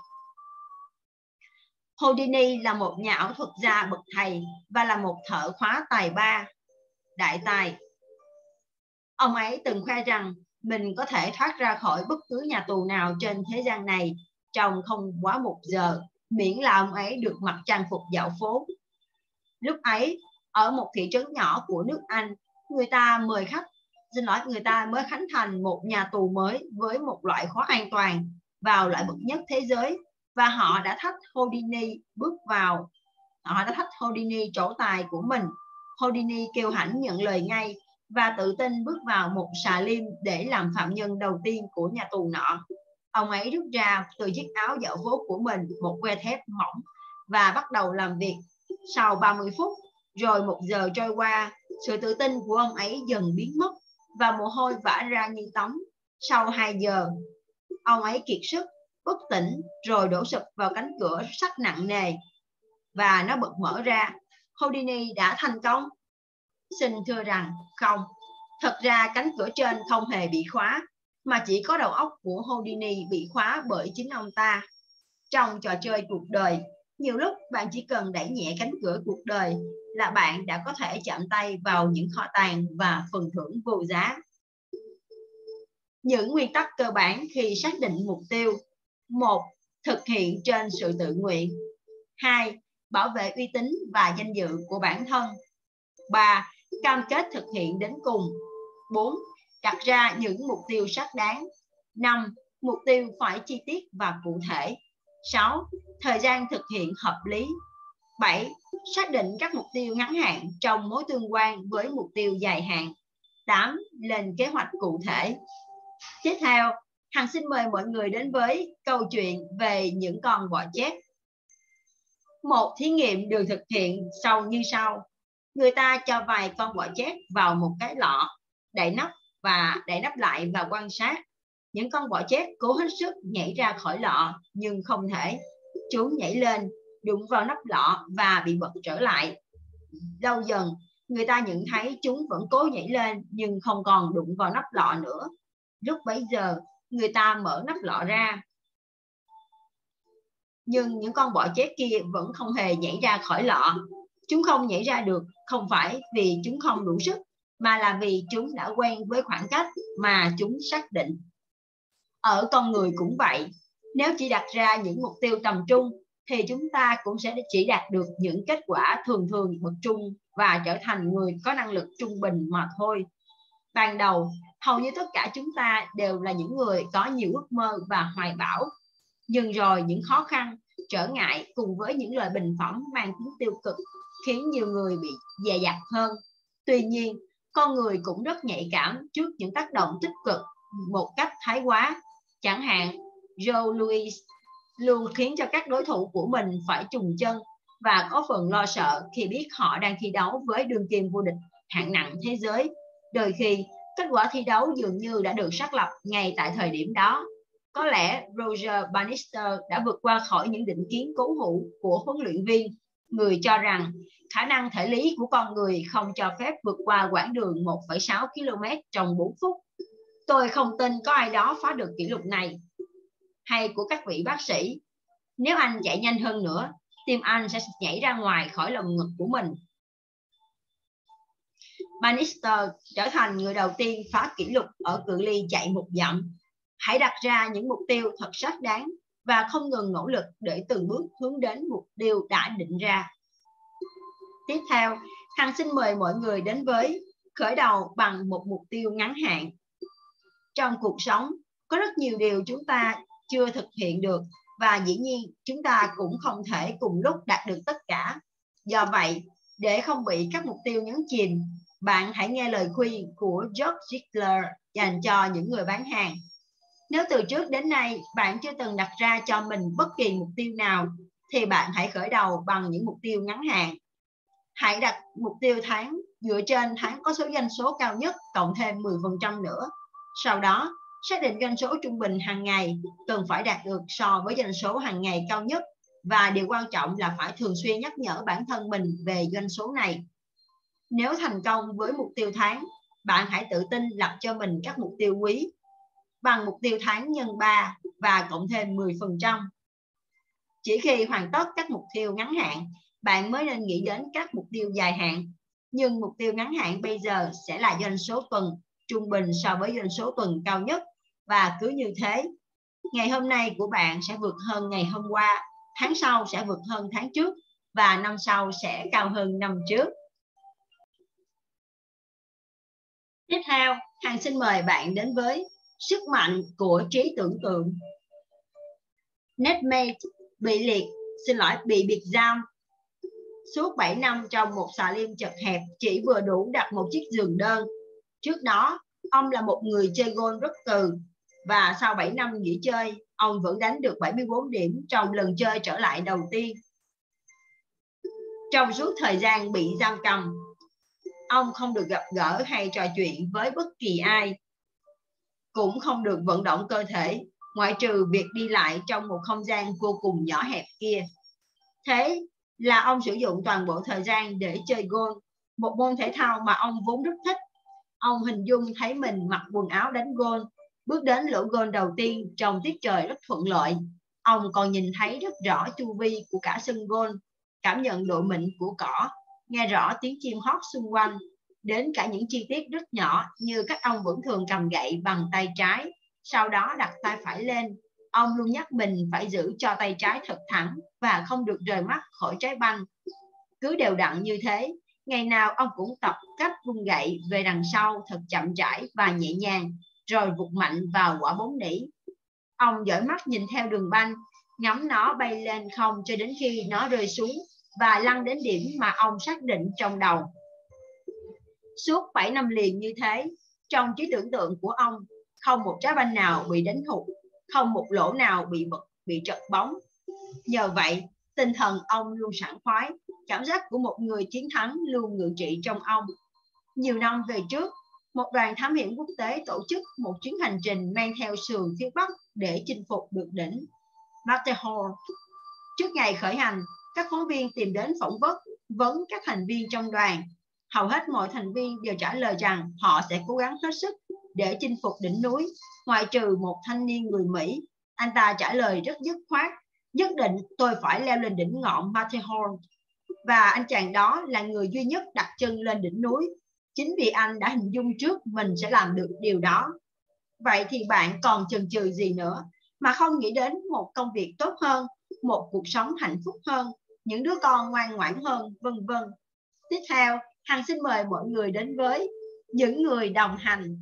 Houdini là một nhà ảo thuật gia bậc thầy và là một thợ khóa tài ba, đại tài. Ông ấy từng khoe rằng mình có thể thoát ra khỏi bất cứ nhà tù nào trên thế gian này trong không quá một giờ miễn là ông ấy được mặc trang phục dạo phố. Lúc ấy, ở một thị trấn nhỏ của nước Anh, người ta mời khách, xin lỗi, người ta mới khánh thành một nhà tù mới với một loại khóa an toàn vào loại bậc nhất thế giới và họ đã thách Houdini bước vào họ đã thách Houdini trổ tài của mình. Houdini kêu hãnh nhận lời ngay và tự tin bước vào một xà lim để làm phạm nhân đầu tiên của nhà tù nọ. Ông ấy rút ra từ chiếc áo dạo phố của mình một que thép mỏng và bắt đầu làm việc. Sau 30 phút rồi một giờ trôi qua sự tự tin của ông ấy dần biến mất và mồ hôi vã ra như tắm. Sau 2 giờ ông ấy kiệt sức bất tỉnh rồi đổ sụp vào cánh cửa sắt nặng nề và nó bật mở ra Houdini đã thành công xin thưa rằng không thật ra cánh cửa trên không hề bị khóa mà chỉ có đầu óc của Houdini bị khóa bởi chính ông ta. Trong trò chơi cuộc đời, nhiều lúc bạn chỉ cần đẩy nhẹ cánh cửa cuộc đời là bạn đã có thể chạm tay vào những kho tàng và phần thưởng vô giá. Những nguyên tắc cơ bản khi xác định mục tiêu một Thực hiện trên sự tự nguyện. 2. Bảo vệ uy tín và danh dự của bản thân. 3. Cam kết thực hiện đến cùng. 4 đặt ra những mục tiêu xác đáng. 5. Mục tiêu phải chi tiết và cụ thể. 6. Thời gian thực hiện hợp lý. 7. Xác định các mục tiêu ngắn hạn trong mối tương quan với mục tiêu dài hạn. 8. Lên kế hoạch cụ thể. Tiếp theo, Hằng xin mời mọi người đến với câu chuyện về những con bọ chét. Một thí nghiệm được thực hiện sau như sau. Người ta cho vài con bọ chét vào một cái lọ, đậy nắp và đậy nắp lại và quan sát. Những con bọ chét cố hết sức nhảy ra khỏi lọ nhưng không thể. Chúng nhảy lên, đụng vào nắp lọ và bị bật trở lại. Lâu dần, người ta nhận thấy chúng vẫn cố nhảy lên nhưng không còn đụng vào nắp lọ nữa. Lúc bấy giờ, người ta mở nắp lọ ra. Nhưng những con bọ chét kia vẫn không hề nhảy ra khỏi lọ. Chúng không nhảy ra được không phải vì chúng không đủ sức, mà là vì chúng đã quen với khoảng cách mà chúng xác định. Ở con người cũng vậy, nếu chỉ đặt ra những mục tiêu tầm trung thì chúng ta cũng sẽ chỉ đạt được những kết quả thường thường bậc trung và trở thành người có năng lực trung bình mà thôi. Ban đầu, hầu như tất cả chúng ta đều là những người có nhiều ước mơ và hoài bão. Nhưng rồi những khó khăn, trở ngại cùng với những lời bình phẩm mang tính tiêu cực khiến nhiều người bị dè dặt hơn. Tuy nhiên, con người cũng rất nhạy cảm trước những tác động tích cực một cách thái quá. Chẳng hạn, Joe Louis luôn khiến cho các đối thủ của mình phải trùng chân và có phần lo sợ khi biết họ đang thi đấu với đương kim vô địch hạng nặng thế giới. Đôi khi, kết quả thi đấu dường như đã được xác lập ngay tại thời điểm đó. Có lẽ Roger Bannister đã vượt qua khỏi những định kiến cố hữu của huấn luyện viên, người cho rằng khả năng thể lý của con người không cho phép vượt qua quãng đường 1,6 km trong 4 phút. Tôi không tin có ai đó phá được kỷ lục này. Hay của các vị bác sĩ, nếu anh chạy nhanh hơn nữa, tim anh sẽ nhảy ra ngoài khỏi lồng ngực của mình Bannister trở thành người đầu tiên phá kỷ lục ở cự ly chạy một dặm. Hãy đặt ra những mục tiêu thật xác đáng và không ngừng nỗ lực để từng bước hướng đến mục tiêu đã định ra. Tiếp theo, Hằng xin mời mọi người đến với khởi đầu bằng một mục tiêu ngắn hạn. Trong cuộc sống, có rất nhiều điều chúng ta chưa thực hiện được và dĩ nhiên chúng ta cũng không thể cùng lúc đạt được tất cả. Do vậy, để không bị các mục tiêu nhấn chìm, bạn hãy nghe lời khuyên của George Ziegler dành cho những người bán hàng. Nếu từ trước đến nay bạn chưa từng đặt ra cho mình bất kỳ mục tiêu nào, thì bạn hãy khởi đầu bằng những mục tiêu ngắn hạn. Hãy đặt mục tiêu tháng dựa trên tháng có số doanh số cao nhất cộng thêm 10% nữa. Sau đó, xác định doanh số trung bình hàng ngày cần phải đạt được so với doanh số hàng ngày cao nhất và điều quan trọng là phải thường xuyên nhắc nhở bản thân mình về doanh số này. Nếu thành công với mục tiêu tháng, bạn hãy tự tin lập cho mình các mục tiêu quý bằng mục tiêu tháng nhân 3 và cộng thêm 10%. Chỉ khi hoàn tất các mục tiêu ngắn hạn, bạn mới nên nghĩ đến các mục tiêu dài hạn. Nhưng mục tiêu ngắn hạn bây giờ sẽ là doanh số tuần trung bình so với doanh số tuần cao nhất và cứ như thế, ngày hôm nay của bạn sẽ vượt hơn ngày hôm qua, tháng sau sẽ vượt hơn tháng trước và năm sau sẽ cao hơn năm trước. Tiếp theo, Hằng xin mời bạn đến với sức mạnh của trí tưởng tượng. Netmate bị liệt, xin lỗi, bị biệt giam suốt 7 năm trong một xà liêm chật hẹp chỉ vừa đủ đặt một chiếc giường đơn. Trước đó, ông là một người chơi gôn rất từ và sau 7 năm nghỉ chơi, ông vẫn đánh được 74 điểm trong lần chơi trở lại đầu tiên. Trong suốt thời gian bị giam cầm, ông không được gặp gỡ hay trò chuyện với bất kỳ ai, cũng không được vận động cơ thể, ngoại trừ việc đi lại trong một không gian vô cùng nhỏ hẹp kia. Thế là ông sử dụng toàn bộ thời gian để chơi golf, một môn thể thao mà ông vốn rất thích. Ông hình dung thấy mình mặc quần áo đánh golf, bước đến lỗ golf đầu tiên trong tiết trời rất thuận lợi. Ông còn nhìn thấy rất rõ chu vi của cả sân golf, cảm nhận độ mịn của cỏ nghe rõ tiếng chim hót xung quanh, đến cả những chi tiết rất nhỏ như các ông vẫn thường cầm gậy bằng tay trái, sau đó đặt tay phải lên. Ông luôn nhắc mình phải giữ cho tay trái thật thẳng và không được rời mắt khỏi trái banh. Cứ đều đặn như thế, ngày nào ông cũng tập cách vung gậy về đằng sau thật chậm rãi và nhẹ nhàng, rồi vụt mạnh vào quả bóng nỉ. Ông dõi mắt nhìn theo đường banh, ngắm nó bay lên không cho đến khi nó rơi xuống và lăn đến điểm mà ông xác định trong đầu. Suốt 7 năm liền như thế, trong trí tưởng tượng của ông, không một trái banh nào bị đánh hụt, không một lỗ nào bị bật, bị trật bóng. Nhờ vậy, tinh thần ông luôn sảng khoái, cảm giác của một người chiến thắng luôn ngự trị trong ông. Nhiều năm về trước, một đoàn thám hiểm quốc tế tổ chức một chuyến hành trình mang theo sườn phía Bắc để chinh phục được đỉnh Matterhorn. Trước ngày khởi hành, các phóng viên tìm đến phỏng vấn vấn các thành viên trong đoàn. Hầu hết mọi thành viên đều trả lời rằng họ sẽ cố gắng hết sức để chinh phục đỉnh núi, ngoại trừ một thanh niên người Mỹ. Anh ta trả lời rất dứt khoát, nhất định tôi phải leo lên đỉnh ngọn Matterhorn. Và anh chàng đó là người duy nhất đặt chân lên đỉnh núi. Chính vì anh đã hình dung trước mình sẽ làm được điều đó. Vậy thì bạn còn chần chừ gì nữa mà không nghĩ đến một công việc tốt hơn, một cuộc sống hạnh phúc hơn, những đứa con ngoan ngoãn hơn, vân vân. Tiếp theo, Hằng xin mời mọi người đến với những người đồng hành.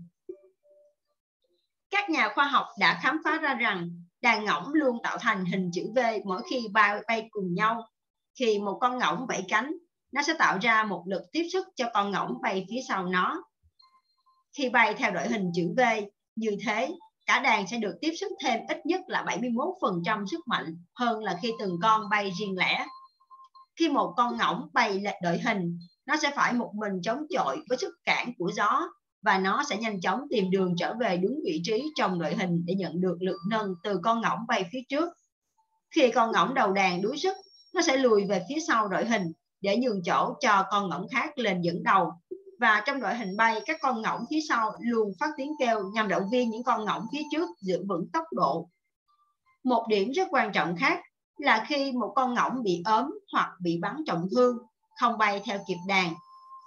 Các nhà khoa học đã khám phá ra rằng đàn ngỗng luôn tạo thành hình chữ V mỗi khi bay, bay cùng nhau. Khi một con ngỗng vẫy cánh, nó sẽ tạo ra một lực tiếp sức cho con ngỗng bay phía sau nó. Khi bay theo đội hình chữ V như thế, cả đàn sẽ được tiếp sức thêm ít nhất là 71% sức mạnh hơn là khi từng con bay riêng lẻ. Khi một con ngỗng bay lệch đội hình, nó sẽ phải một mình chống chọi với sức cản của gió và nó sẽ nhanh chóng tìm đường trở về đúng vị trí trong đội hình để nhận được lực nâng từ con ngỗng bay phía trước. Khi con ngỗng đầu đàn đuối sức, nó sẽ lùi về phía sau đội hình để nhường chỗ cho con ngỗng khác lên dẫn đầu. Và trong đội hình bay, các con ngỗng phía sau luôn phát tiếng kêu nhằm động viên những con ngỗng phía trước giữ vững tốc độ. Một điểm rất quan trọng khác là khi một con ngỗng bị ốm hoặc bị bắn trọng thương, không bay theo kịp đàn,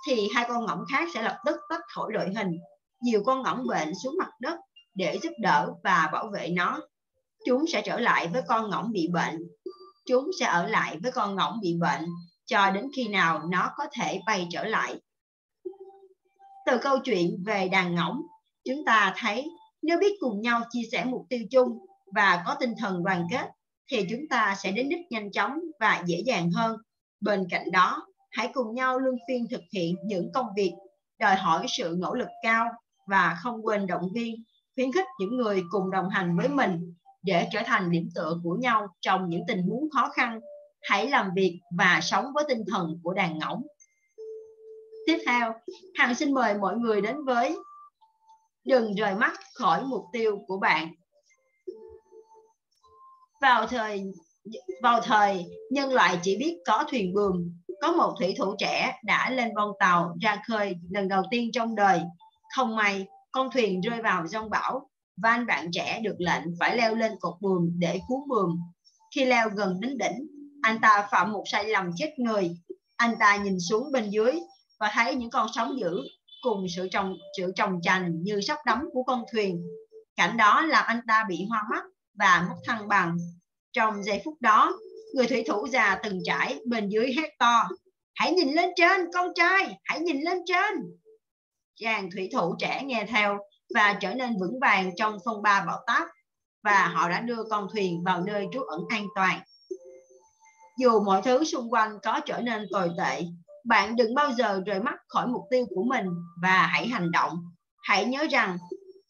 thì hai con ngỗng khác sẽ lập tức tách khỏi đội hình. Nhiều con ngỗng bệnh xuống mặt đất để giúp đỡ và bảo vệ nó. Chúng sẽ trở lại với con ngỗng bị bệnh. Chúng sẽ ở lại với con ngỗng bị bệnh cho đến khi nào nó có thể bay trở lại. Từ câu chuyện về đàn ngỗng, chúng ta thấy nếu biết cùng nhau chia sẻ mục tiêu chung và có tinh thần đoàn kết thì chúng ta sẽ đến đích nhanh chóng và dễ dàng hơn. Bên cạnh đó, hãy cùng nhau luân phiên thực hiện những công việc đòi hỏi sự nỗ lực cao và không quên động viên, khuyến khích những người cùng đồng hành với mình để trở thành điểm tựa của nhau trong những tình huống khó khăn. Hãy làm việc và sống với tinh thần của đàn ngỗng. Tiếp theo, Hằng xin mời mọi người đến với Đừng rời mắt khỏi mục tiêu của bạn. Vào thời vào thời nhân loại chỉ biết có thuyền buồm có một thủy thủ trẻ đã lên con tàu ra khơi lần đầu tiên trong đời. Không may con thuyền rơi vào giông bão và anh bạn trẻ được lệnh phải leo lên cột buồm để cứu buồm khi leo gần đến đỉnh anh ta phạm một sai lầm chết người. Anh ta nhìn xuống bên dưới và thấy những con sóng dữ cùng sự trồng sự trồng chành như sắp đắm của con thuyền cảnh đó làm anh ta bị hoa mắt và mất thăng bằng. Trong giây phút đó, người thủy thủ già từng trải bên dưới hét to, hãy nhìn lên trên con trai, hãy nhìn lên trên. Chàng thủy thủ trẻ nghe theo và trở nên vững vàng trong phong ba bão táp và họ đã đưa con thuyền vào nơi trú ẩn an toàn. Dù mọi thứ xung quanh có trở nên tồi tệ, bạn đừng bao giờ rời mắt khỏi mục tiêu của mình và hãy hành động. Hãy nhớ rằng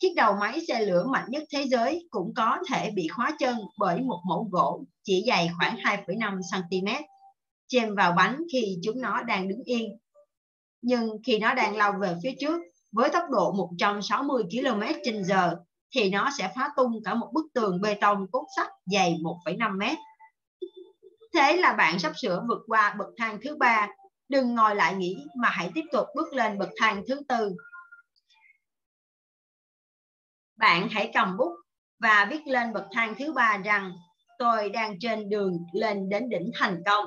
Chiếc đầu máy xe lửa mạnh nhất thế giới cũng có thể bị khóa chân bởi một mẫu gỗ chỉ dày khoảng 2,5 cm chêm vào bánh khi chúng nó đang đứng yên. Nhưng khi nó đang lao về phía trước với tốc độ 160 km/h thì nó sẽ phá tung cả một bức tường bê tông cốt sắt dày 1,5 mét Thế là bạn sắp sửa vượt qua bậc thang thứ ba. Đừng ngồi lại nghỉ mà hãy tiếp tục bước lên bậc thang thứ tư bạn hãy cầm bút và viết lên bậc thang thứ ba rằng tôi đang trên đường lên đến đỉnh thành công.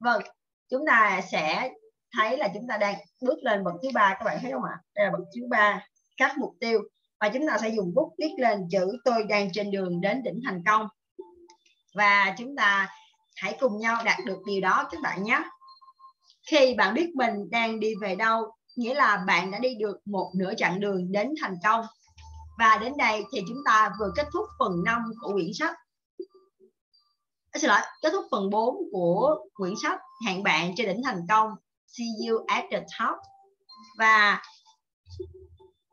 Vâng, chúng ta sẽ thấy là chúng ta đang bước lên bậc thứ ba các bạn thấy không ạ? Đây là bậc thứ ba, các mục tiêu và chúng ta sẽ dùng bút viết lên chữ tôi đang trên đường đến đỉnh thành công và chúng ta hãy cùng nhau đạt được điều đó các bạn nhé. Khi bạn biết mình đang đi về đâu, nghĩa là bạn đã đi được một nửa chặng đường đến thành công. Và đến đây thì chúng ta vừa kết thúc phần 5 của quyển sách. À, xin lỗi, kết thúc phần 4 của quyển sách hẹn bạn trên đỉnh thành công, see you at the top. Và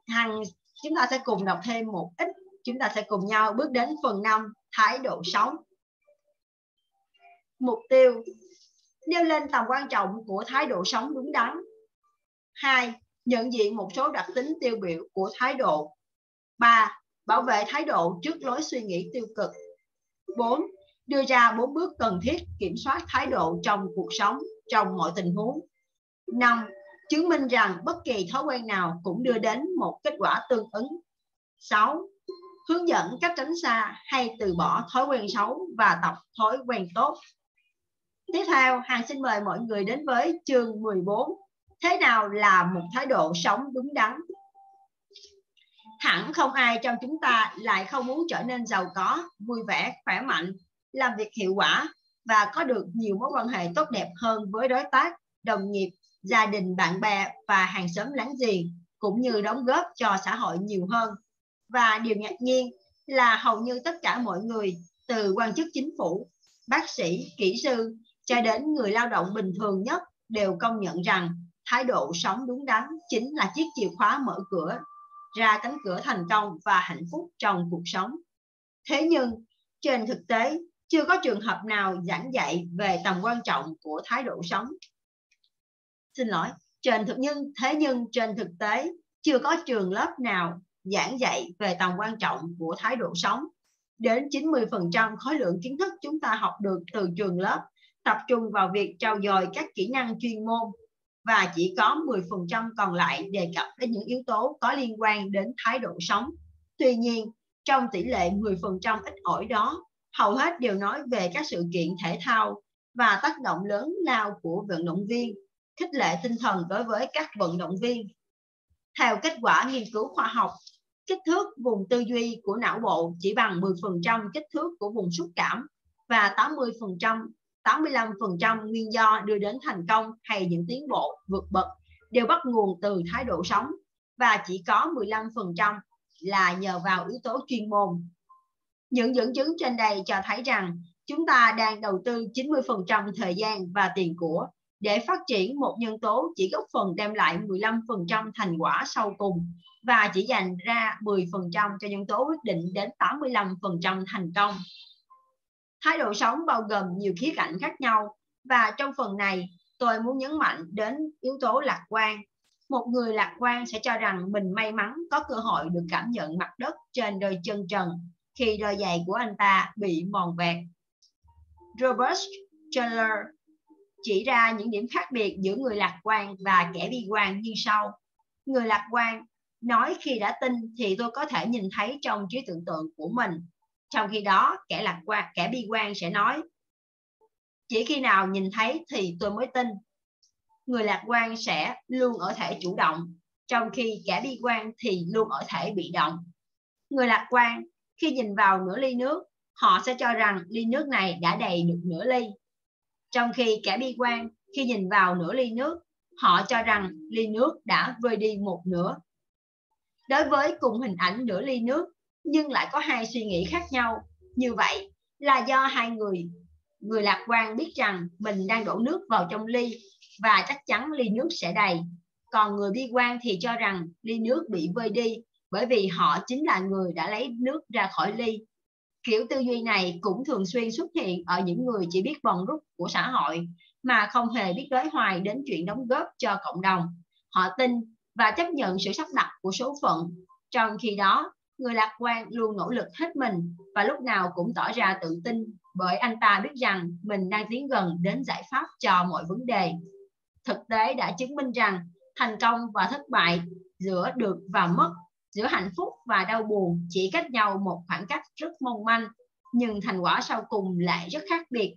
hằng chúng ta sẽ cùng đọc thêm một ít, chúng ta sẽ cùng nhau bước đến phần 5 thái độ sống mục tiêu, nêu lên tầm quan trọng của thái độ sống đúng đắn hai, nhận diện một số đặc tính tiêu biểu của thái độ ba, bảo vệ thái độ trước lối suy nghĩ tiêu cực 4. Đưa ra bốn bước cần thiết kiểm soát thái độ trong cuộc sống, trong mọi tình huống. 5. Chứng minh rằng bất kỳ thói quen nào cũng đưa đến một kết quả tương ứng. 6. Hướng dẫn cách tránh xa hay từ bỏ thói quen xấu và tập thói quen tốt. Tiếp theo, Hàng xin mời mọi người đến với chương 14. Thế nào là một thái độ sống đúng đắn? hẳn không ai trong chúng ta lại không muốn trở nên giàu có vui vẻ khỏe mạnh làm việc hiệu quả và có được nhiều mối quan hệ tốt đẹp hơn với đối tác đồng nghiệp gia đình bạn bè và hàng xóm láng giềng cũng như đóng góp cho xã hội nhiều hơn và điều ngạc nhiên là hầu như tất cả mọi người từ quan chức chính phủ bác sĩ kỹ sư cho đến người lao động bình thường nhất đều công nhận rằng thái độ sống đúng đắn chính là chiếc chìa khóa mở cửa ra cánh cửa thành công và hạnh phúc trong cuộc sống. Thế nhưng, trên thực tế, chưa có trường hợp nào giảng dạy về tầm quan trọng của thái độ sống. Xin lỗi, trên thực nhưng thế nhưng trên thực tế chưa có trường lớp nào giảng dạy về tầm quan trọng của thái độ sống. Đến 90% khối lượng kiến thức chúng ta học được từ trường lớp tập trung vào việc trao dồi các kỹ năng chuyên môn và chỉ có 10% còn lại đề cập đến những yếu tố có liên quan đến thái độ sống. Tuy nhiên, trong tỷ lệ 10% ít ỏi đó, hầu hết đều nói về các sự kiện thể thao và tác động lớn lao của vận động viên, khích lệ tinh thần đối với các vận động viên. Theo kết quả nghiên cứu khoa học, kích thước vùng tư duy của não bộ chỉ bằng 10% kích thước của vùng xúc cảm và 80% 85% nguyên do đưa đến thành công hay những tiến bộ vượt bậc đều bắt nguồn từ thái độ sống và chỉ có 15% là nhờ vào yếu tố chuyên môn. Những dẫn chứng trên đây cho thấy rằng chúng ta đang đầu tư 90% thời gian và tiền của để phát triển một nhân tố chỉ góp phần đem lại 15% thành quả sau cùng và chỉ dành ra 10% cho nhân tố quyết định đến 85% thành công. Thái độ sống bao gồm nhiều khía cạnh khác nhau và trong phần này, tôi muốn nhấn mạnh đến yếu tố lạc quan. Một người lạc quan sẽ cho rằng mình may mắn có cơ hội được cảm nhận mặt đất trên đôi chân trần khi đôi giày của anh ta bị mòn vẹt. Robert Chandler chỉ ra những điểm khác biệt giữa người lạc quan và kẻ bi quan như sau. Người lạc quan nói khi đã tin thì tôi có thể nhìn thấy trong trí tưởng tượng của mình trong khi đó, kẻ lạc quan, kẻ bi quan sẽ nói, chỉ khi nào nhìn thấy thì tôi mới tin. Người lạc quan sẽ luôn ở thể chủ động, trong khi kẻ bi quan thì luôn ở thể bị động. Người lạc quan, khi nhìn vào nửa ly nước, họ sẽ cho rằng ly nước này đã đầy được nửa ly. Trong khi kẻ bi quan, khi nhìn vào nửa ly nước, họ cho rằng ly nước đã vơi đi một nửa. Đối với cùng hình ảnh nửa ly nước nhưng lại có hai suy nghĩ khác nhau. Như vậy là do hai người người lạc quan biết rằng mình đang đổ nước vào trong ly và chắc chắn ly nước sẽ đầy. Còn người bi quan thì cho rằng ly nước bị vơi đi bởi vì họ chính là người đã lấy nước ra khỏi ly. Kiểu tư duy này cũng thường xuyên xuất hiện ở những người chỉ biết bòn rút của xã hội mà không hề biết đối hoài đến chuyện đóng góp cho cộng đồng. Họ tin và chấp nhận sự sắp đặt của số phận, trong khi đó người lạc quan luôn nỗ lực hết mình và lúc nào cũng tỏ ra tự tin bởi anh ta biết rằng mình đang tiến gần đến giải pháp cho mọi vấn đề. Thực tế đã chứng minh rằng thành công và thất bại giữa được và mất, giữa hạnh phúc và đau buồn chỉ cách nhau một khoảng cách rất mong manh, nhưng thành quả sau cùng lại rất khác biệt.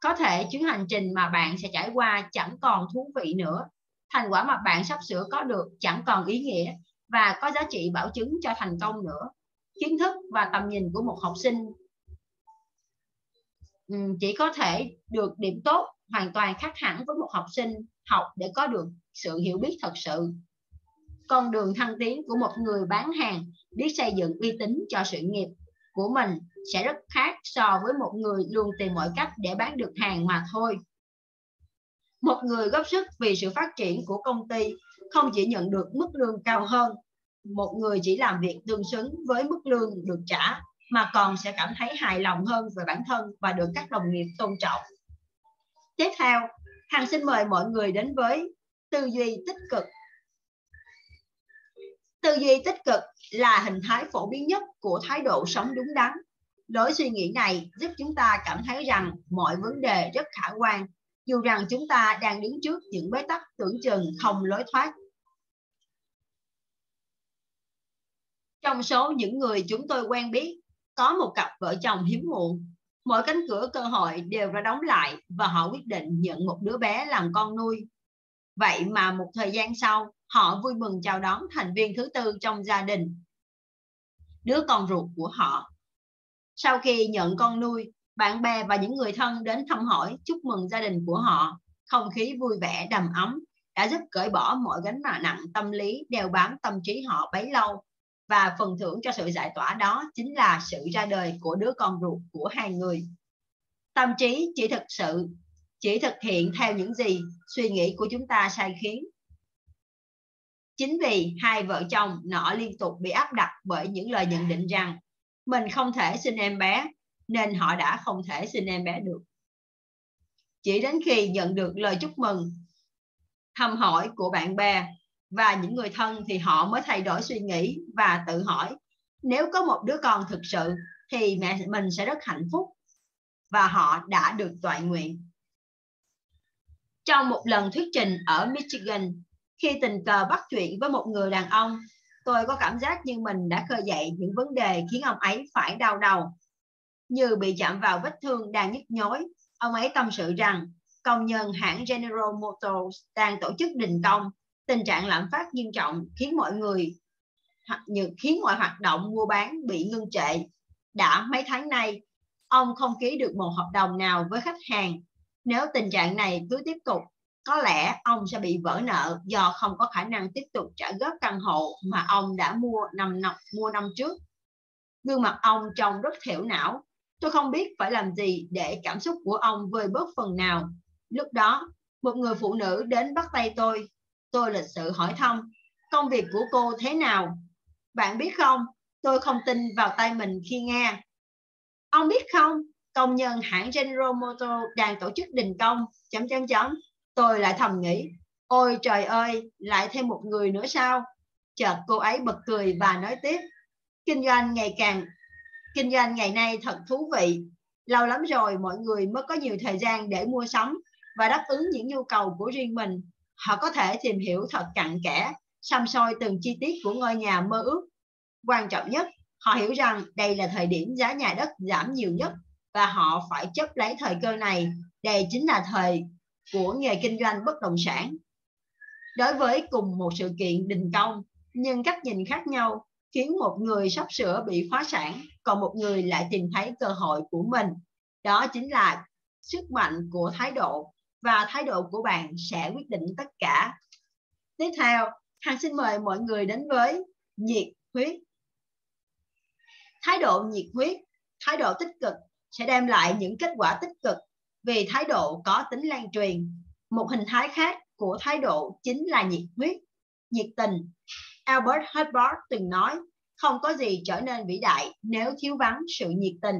Có thể chuyến hành trình mà bạn sẽ trải qua chẳng còn thú vị nữa, thành quả mà bạn sắp sửa có được chẳng còn ý nghĩa và có giá trị bảo chứng cho thành công nữa. Kiến thức và tầm nhìn của một học sinh ừ, chỉ có thể được điểm tốt, hoàn toàn khác hẳn với một học sinh học để có được sự hiểu biết thật sự. Con đường thăng tiến của một người bán hàng biết xây dựng uy tín cho sự nghiệp của mình sẽ rất khác so với một người luôn tìm mọi cách để bán được hàng mà thôi. Một người góp sức vì sự phát triển của công ty không chỉ nhận được mức lương cao hơn, một người chỉ làm việc tương xứng với mức lương được trả, mà còn sẽ cảm thấy hài lòng hơn về bản thân và được các đồng nghiệp tôn trọng. Tiếp theo, hằng xin mời mọi người đến với tư duy tích cực. Tư duy tích cực là hình thái phổ biến nhất của thái độ sống đúng đắn. Lối suy nghĩ này giúp chúng ta cảm thấy rằng mọi vấn đề rất khả quan dù rằng chúng ta đang đứng trước những bế tắc tưởng chừng không lối thoát. Trong số những người chúng tôi quen biết, có một cặp vợ chồng hiếm muộn. Mọi cánh cửa cơ hội đều đã đóng lại và họ quyết định nhận một đứa bé làm con nuôi. Vậy mà một thời gian sau, họ vui mừng chào đón thành viên thứ tư trong gia đình. Đứa con ruột của họ. Sau khi nhận con nuôi bạn bè và những người thân đến thăm hỏi, chúc mừng gia đình của họ. Không khí vui vẻ, đầm ấm đã giúp cởi bỏ mọi gánh nặng tâm lý, đeo bám tâm trí họ bấy lâu. Và phần thưởng cho sự giải tỏa đó chính là sự ra đời của đứa con ruột của hai người. Tâm trí chỉ thực sự, chỉ thực hiện theo những gì suy nghĩ của chúng ta sai khiến. Chính vì hai vợ chồng nọ liên tục bị áp đặt bởi những lời nhận định rằng mình không thể sinh em bé nên họ đã không thể sinh em bé được. Chỉ đến khi nhận được lời chúc mừng, thăm hỏi của bạn bè và những người thân thì họ mới thay đổi suy nghĩ và tự hỏi, nếu có một đứa con thực sự thì mẹ mình sẽ rất hạnh phúc và họ đã được tọa nguyện. Trong một lần thuyết trình ở Michigan, khi tình cờ bắt chuyện với một người đàn ông, tôi có cảm giác như mình đã khơi dậy những vấn đề khiến ông ấy phải đau đầu như bị chạm vào vết thương đang nhức nhối. Ông ấy tâm sự rằng, công nhân hãng General Motors đang tổ chức đình công. Tình trạng lạm phát nghiêm trọng khiến mọi người khiến mọi hoạt động mua bán bị ngưng trệ. Đã mấy tháng nay, ông không ký được một hợp đồng nào với khách hàng. Nếu tình trạng này cứ tiếp tục, có lẽ ông sẽ bị vỡ nợ do không có khả năng tiếp tục trả góp căn hộ mà ông đã mua năm năm mua năm trước. Gương mặt ông trông rất thiểu não tôi không biết phải làm gì để cảm xúc của ông vơi bớt phần nào. Lúc đó, một người phụ nữ đến bắt tay tôi. Tôi lịch sự hỏi thăm, công việc của cô thế nào? Bạn biết không? Tôi không tin vào tay mình khi nghe. Ông biết không? Công nhân hãng General Motors đang tổ chức đình công. Chấm chấm chấm. Tôi lại thầm nghĩ, ôi trời ơi, lại thêm một người nữa sao? Chợt cô ấy bật cười và nói tiếp, kinh doanh ngày càng kinh doanh ngày nay thật thú vị. Lâu lắm rồi mọi người mới có nhiều thời gian để mua sắm và đáp ứng những nhu cầu của riêng mình. Họ có thể tìm hiểu thật cặn kẽ, xăm soi từng chi tiết của ngôi nhà mơ ước. Quan trọng nhất, họ hiểu rằng đây là thời điểm giá nhà đất giảm nhiều nhất và họ phải chấp lấy thời cơ này. Đây chính là thời của nghề kinh doanh bất động sản. Đối với cùng một sự kiện đình công, nhưng cách nhìn khác nhau khiến một người sắp sửa bị phá sản, còn một người lại tìm thấy cơ hội của mình. Đó chính là sức mạnh của thái độ, và thái độ của bạn sẽ quyết định tất cả. Tiếp theo, hằng xin mời mọi người đến với nhiệt huyết. Thái độ nhiệt huyết, thái độ tích cực sẽ đem lại những kết quả tích cực vì thái độ có tính lan truyền. Một hình thái khác của thái độ chính là nhiệt huyết, nhiệt tình albert hubbard từng nói, không có gì trở nên vĩ đại nếu thiếu vắng sự nhiệt tình.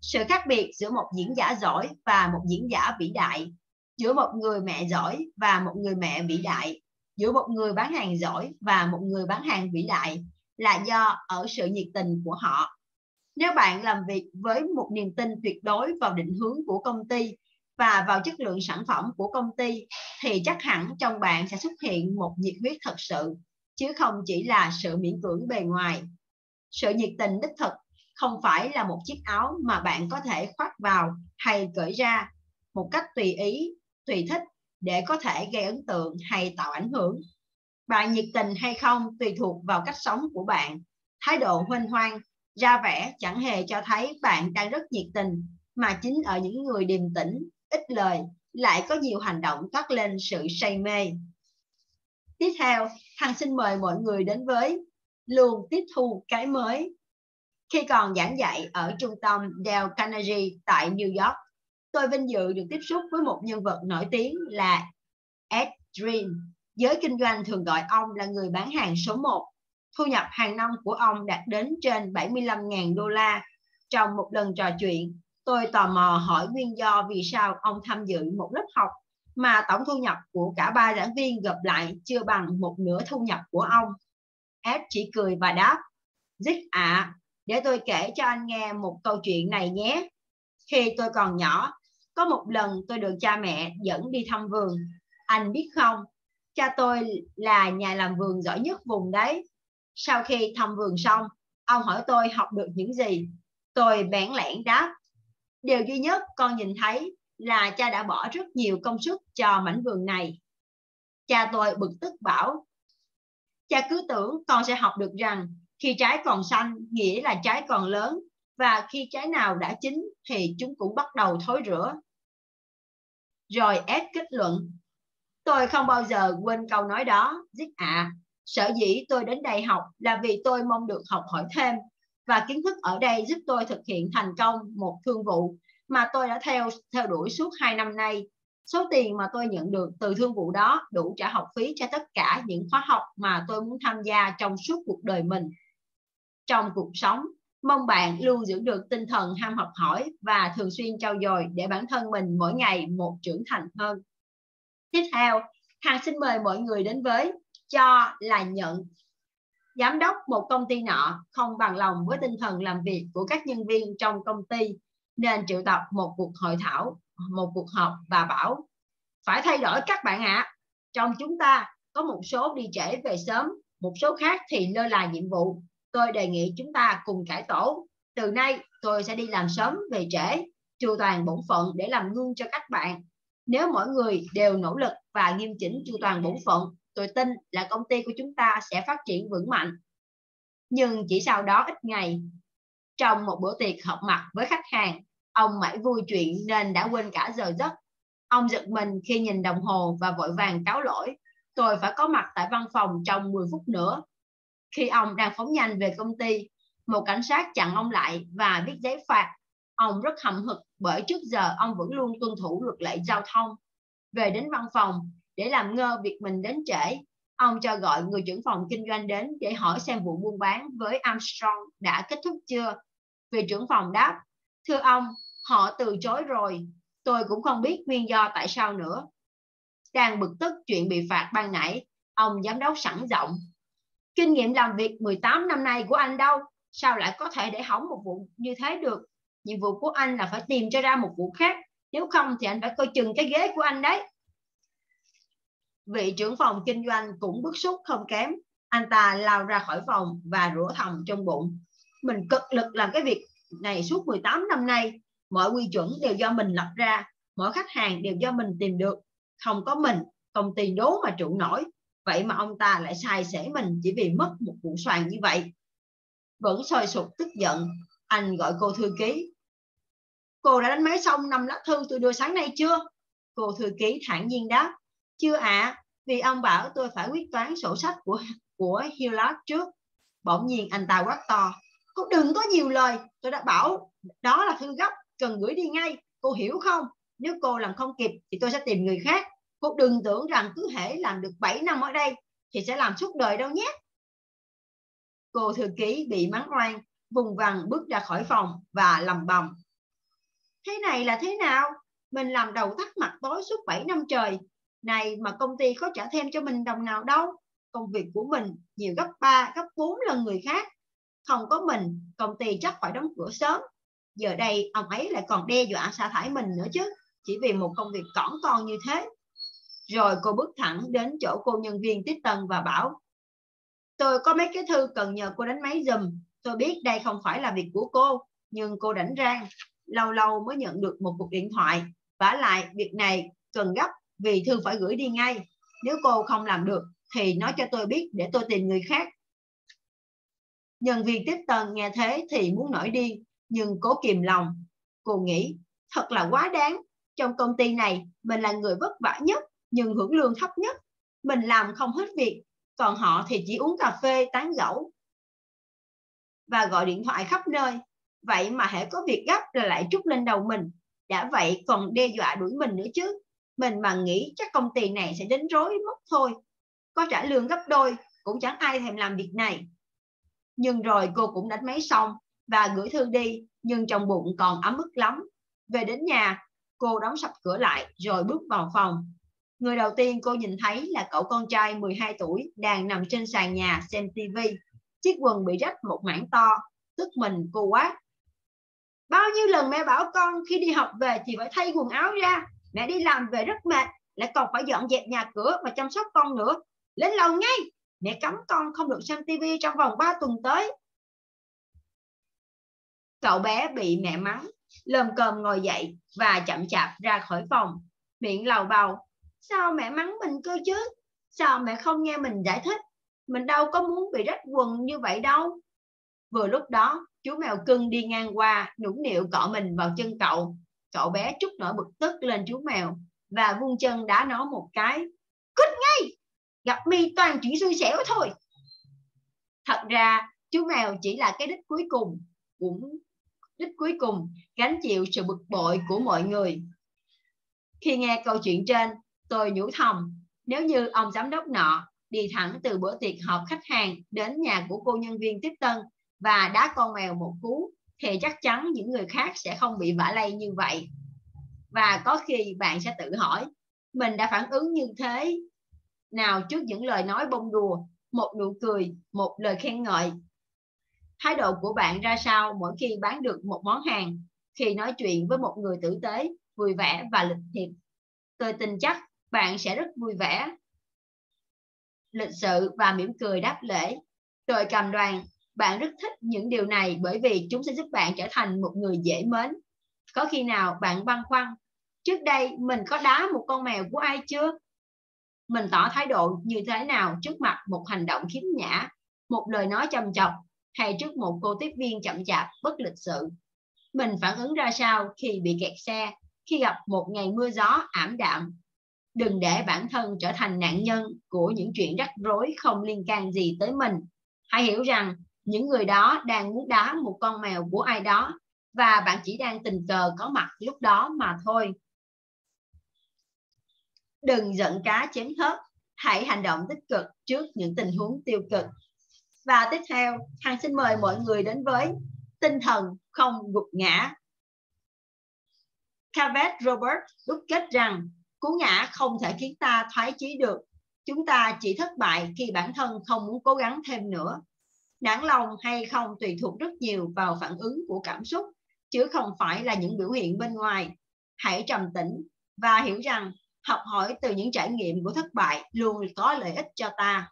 Sự khác biệt giữa một diễn giả giỏi và một diễn giả vĩ đại. Giữa một người mẹ giỏi và một người mẹ vĩ đại. Giữa một người bán hàng giỏi và một người bán hàng vĩ đại là do ở sự nhiệt tình của họ. Nếu bạn làm việc với một niềm tin tuyệt đối vào định hướng của công ty và vào chất lượng sản phẩm của công ty, thì chắc hẳn trong bạn sẽ xuất hiện một nhiệt huyết thật sự chứ không chỉ là sự miễn cưỡng bề ngoài. Sự nhiệt tình đích thực không phải là một chiếc áo mà bạn có thể khoác vào hay cởi ra một cách tùy ý, tùy thích để có thể gây ấn tượng hay tạo ảnh hưởng. Bạn nhiệt tình hay không tùy thuộc vào cách sống của bạn. Thái độ huênh hoang, ra vẻ chẳng hề cho thấy bạn đang rất nhiệt tình, mà chính ở những người điềm tĩnh, ít lời lại có nhiều hành động toát lên sự say mê. Tiếp theo Hằng xin mời mọi người đến với luôn tiếp thu cái mới khi còn giảng dạy ở trung tâm Dell Carnegie tại New York tôi vinh dự được tiếp xúc với một nhân vật nổi tiếng là Ed Dream. Giới kinh doanh thường gọi ông là người bán hàng số 1. Thu nhập hàng năm của ông đạt đến trên 75.000 đô la. Trong một lần trò chuyện, tôi tò mò hỏi nguyên do vì sao ông tham dự một lớp học mà tổng thu nhập của cả ba giảng viên gặp lại chưa bằng một nửa thu nhập của ông. Ed chỉ cười và đáp, Dích ạ, à, để tôi kể cho anh nghe một câu chuyện này nhé. Khi tôi còn nhỏ, có một lần tôi được cha mẹ dẫn đi thăm vườn. Anh biết không, cha tôi là nhà làm vườn giỏi nhất vùng đấy. Sau khi thăm vườn xong, ông hỏi tôi học được những gì. Tôi bẽn lẽn đáp. Điều duy nhất con nhìn thấy là cha đã bỏ rất nhiều công sức cho mảnh vườn này. Cha tôi bực tức bảo, cha cứ tưởng con sẽ học được rằng khi trái còn xanh nghĩa là trái còn lớn và khi trái nào đã chín thì chúng cũng bắt đầu thối rữa. Rồi ép kết luận, tôi không bao giờ quên câu nói đó, giết ạ. À, sở dĩ tôi đến đây học là vì tôi mong được học hỏi thêm và kiến thức ở đây giúp tôi thực hiện thành công một thương vụ mà tôi đã theo theo đuổi suốt 2 năm nay. Số tiền mà tôi nhận được từ thương vụ đó đủ trả học phí cho tất cả những khóa học mà tôi muốn tham gia trong suốt cuộc đời mình. Trong cuộc sống, mong bạn luôn giữ được tinh thần ham học hỏi và thường xuyên trau dồi để bản thân mình mỗi ngày một trưởng thành hơn. Tiếp theo, hàng xin mời mọi người đến với cho là nhận. Giám đốc một công ty nọ không bằng lòng với tinh thần làm việc của các nhân viên trong công ty nên triệu tập một cuộc hội thảo, một cuộc họp và bảo phải thay đổi các bạn ạ. À. Trong chúng ta có một số đi trễ về sớm, một số khác thì lơ là nhiệm vụ. Tôi đề nghị chúng ta cùng cải tổ. Từ nay tôi sẽ đi làm sớm về trễ, chu toàn bổn phận để làm gương cho các bạn. Nếu mỗi người đều nỗ lực và nghiêm chỉnh chu toàn bổn phận, tôi tin là công ty của chúng ta sẽ phát triển vững mạnh. Nhưng chỉ sau đó ít ngày, trong một bữa tiệc họp mặt với khách hàng, Ông mãi vui chuyện nên đã quên cả giờ giấc. Ông giật mình khi nhìn đồng hồ và vội vàng cáo lỗi. Tôi phải có mặt tại văn phòng trong 10 phút nữa. Khi ông đang phóng nhanh về công ty, một cảnh sát chặn ông lại và viết giấy phạt. Ông rất hậm hực bởi trước giờ ông vẫn luôn tuân thủ luật lệ giao thông. Về đến văn phòng, để làm ngơ việc mình đến trễ, ông cho gọi người trưởng phòng kinh doanh đến để hỏi xem vụ buôn bán với Armstrong đã kết thúc chưa. Vị trưởng phòng đáp, thưa ông, họ từ chối rồi tôi cũng không biết nguyên do tại sao nữa. Đang bực tức chuyện bị phạt ban nãy ông giám đốc sẵn giọng kinh nghiệm làm việc 18 năm nay của anh đâu? Sao lại có thể để hỏng một vụ như thế được? Nhiệm vụ của anh là phải tìm cho ra một vụ khác nếu không thì anh phải coi chừng cái ghế của anh đấy. Vị trưởng phòng kinh doanh cũng bức xúc không kém. Anh ta lao ra khỏi phòng và rủa thầm trong bụng mình cực lực làm cái việc này suốt 18 năm nay. Mọi quy chuẩn đều do mình lập ra. Mỗi khách hàng đều do mình tìm được. Không có mình công ty đố mà trụ nổi. Vậy mà ông ta lại sai sẻ mình chỉ vì mất một vụ xoàn như vậy. Vẫn sôi sục tức giận. Anh gọi cô thư ký. Cô đã đánh máy xong năm lá thư tôi đưa sáng nay chưa? Cô thư ký thản nhiên đáp. Chưa ạ à, vì ông bảo tôi phải quyết toán sổ sách của của Hillard trước. Bỗng nhiên anh ta quát to cô đừng có nhiều lời. Tôi đã bảo đó là thư gấp cần gửi đi ngay. Cô hiểu không? Nếu cô làm không kịp thì tôi sẽ tìm người khác. Cô đừng tưởng rằng cứ thể làm được 7 năm ở đây thì sẽ làm suốt đời đâu nhé. Cô thư ký bị mắng oan vùng vằng bước ra khỏi phòng và lầm bầm. Thế này là thế nào? Mình làm đầu tắt mặt tối suốt 7 năm trời. Này mà công ty có trả thêm cho mình đồng nào đâu? Công việc của mình nhiều gấp 3, gấp 4 lần người khác không có mình, công ty chắc phải đóng cửa sớm. Giờ đây ông ấy lại còn đe dọa sa thải mình nữa chứ, chỉ vì một công việc cỏn con như thế. Rồi cô bước thẳng đến chỗ cô nhân viên tiếp tân và bảo, tôi có mấy cái thư cần nhờ cô đánh máy giùm. Tôi biết đây không phải là việc của cô, nhưng cô đánh rang. Lâu lâu mới nhận được một cuộc điện thoại. Vả lại, việc này cần gấp, vì thư phải gửi đi ngay. Nếu cô không làm được thì nói cho tôi biết để tôi tìm người khác nhân viên tiếp tân nghe thế thì muốn nổi điên nhưng cố kìm lòng. Cô nghĩ, thật là quá đáng. Trong công ty này, mình là người vất vả nhất, nhưng hưởng lương thấp nhất. Mình làm không hết việc, còn họ thì chỉ uống cà phê tán gẫu và gọi điện thoại khắp nơi. Vậy mà hãy có việc gấp là lại trút lên đầu mình. đã vậy còn đe dọa đuổi mình nữa chứ mình mà nghĩ chắc công ty này sẽ đến rối mất thôi có trả lương gấp đôi cũng chẳng ai thèm làm việc này nhưng rồi cô cũng đánh máy xong và gửi thư đi, nhưng trong bụng còn ấm ức lắm. Về đến nhà, cô đóng sập cửa lại rồi bước vào phòng. Người đầu tiên cô nhìn thấy là cậu con trai 12 tuổi đang nằm trên sàn nhà xem tivi chiếc quần bị rách một mảng to, tức mình cô quát bao nhiêu lần mẹ bảo con khi đi học về thì phải thay quần áo ra? Mẹ đi làm về rất mệt, lại còn phải dọn dẹp nhà cửa và chăm sóc con nữa. Lên lầu ngay! Mẹ cấm con không được xem tivi trong vòng 3 tuần tới. Cậu bé bị mẹ mắng lầm cơm ngồi dậy và chậm chạp ra khỏi phòng, miệng lầu bầu. Sao mẹ mắng mình cơ chứ? Sao mẹ không nghe mình giải thích? Mình đâu có muốn bị rách quần như vậy đâu. Vừa lúc đó, chú mèo cưng đi ngang qua nũng nịu cọ mình vào chân cậu. Cậu bé trút nỗi bực tức lên chú mèo và vung chân đá nó một cái. Cút ngay! Gặp mi toàn chuyện xui xẻo thôi. Thật ra, chú mèo chỉ là cái đích cuối cùng, cũng đích cuối cùng gánh chịu sự bực bội của mọi người. Khi nghe câu chuyện trên, tôi nhủ thầm, nếu như ông giám đốc nọ đi thẳng từ bữa tiệc họp khách hàng đến nhà của cô nhân viên tiếp tân và đá con mèo một cú, thì chắc chắn những người khác sẽ không bị vả lây như vậy. Và có khi bạn sẽ tự hỏi, mình đã phản ứng như thế nào, trước những lời nói bông đùa, một nụ cười, một lời khen ngợi. Thái độ của bạn ra sao mỗi khi bán được một món hàng? Khi nói chuyện với một người tử tế, vui vẻ và lịch thiệp. Tôi tin chắc bạn sẽ rất vui vẻ. Lịch sự và mỉm cười đáp lễ. Tôi cầm đoàn bạn rất thích những điều này bởi vì chúng sẽ giúp bạn trở thành một người dễ mến. Có khi nào bạn băn khoăn, trước đây mình có đá một con mèo của ai chưa? Mình tỏ thái độ như thế nào trước mặt một hành động khiếm nhã, một lời nói châm chọc, hay trước một cô tiếp viên chậm chạp, bất lịch sự? Mình phản ứng ra sao khi bị kẹt xe, khi gặp một ngày mưa gió ảm đạm? Đừng để bản thân trở thành nạn nhân của những chuyện rắc rối không liên can gì tới mình. Hãy hiểu rằng những người đó đang muốn đá một con mèo của ai đó và bạn chỉ đang tình cờ có mặt lúc đó mà thôi đừng giận cá chém thớt hãy hành động tích cực trước những tình huống tiêu cực. Và tiếp theo, hằng xin mời mọi người đến với tinh thần không gục ngã. Cavett Robert đúc kết rằng, cú ngã không thể khiến ta thoái chí được. Chúng ta chỉ thất bại khi bản thân không muốn cố gắng thêm nữa. Nản lòng hay không tùy thuộc rất nhiều vào phản ứng của cảm xúc, chứ không phải là những biểu hiện bên ngoài. Hãy trầm tĩnh và hiểu rằng học hỏi từ những trải nghiệm của thất bại luôn có lợi ích cho ta.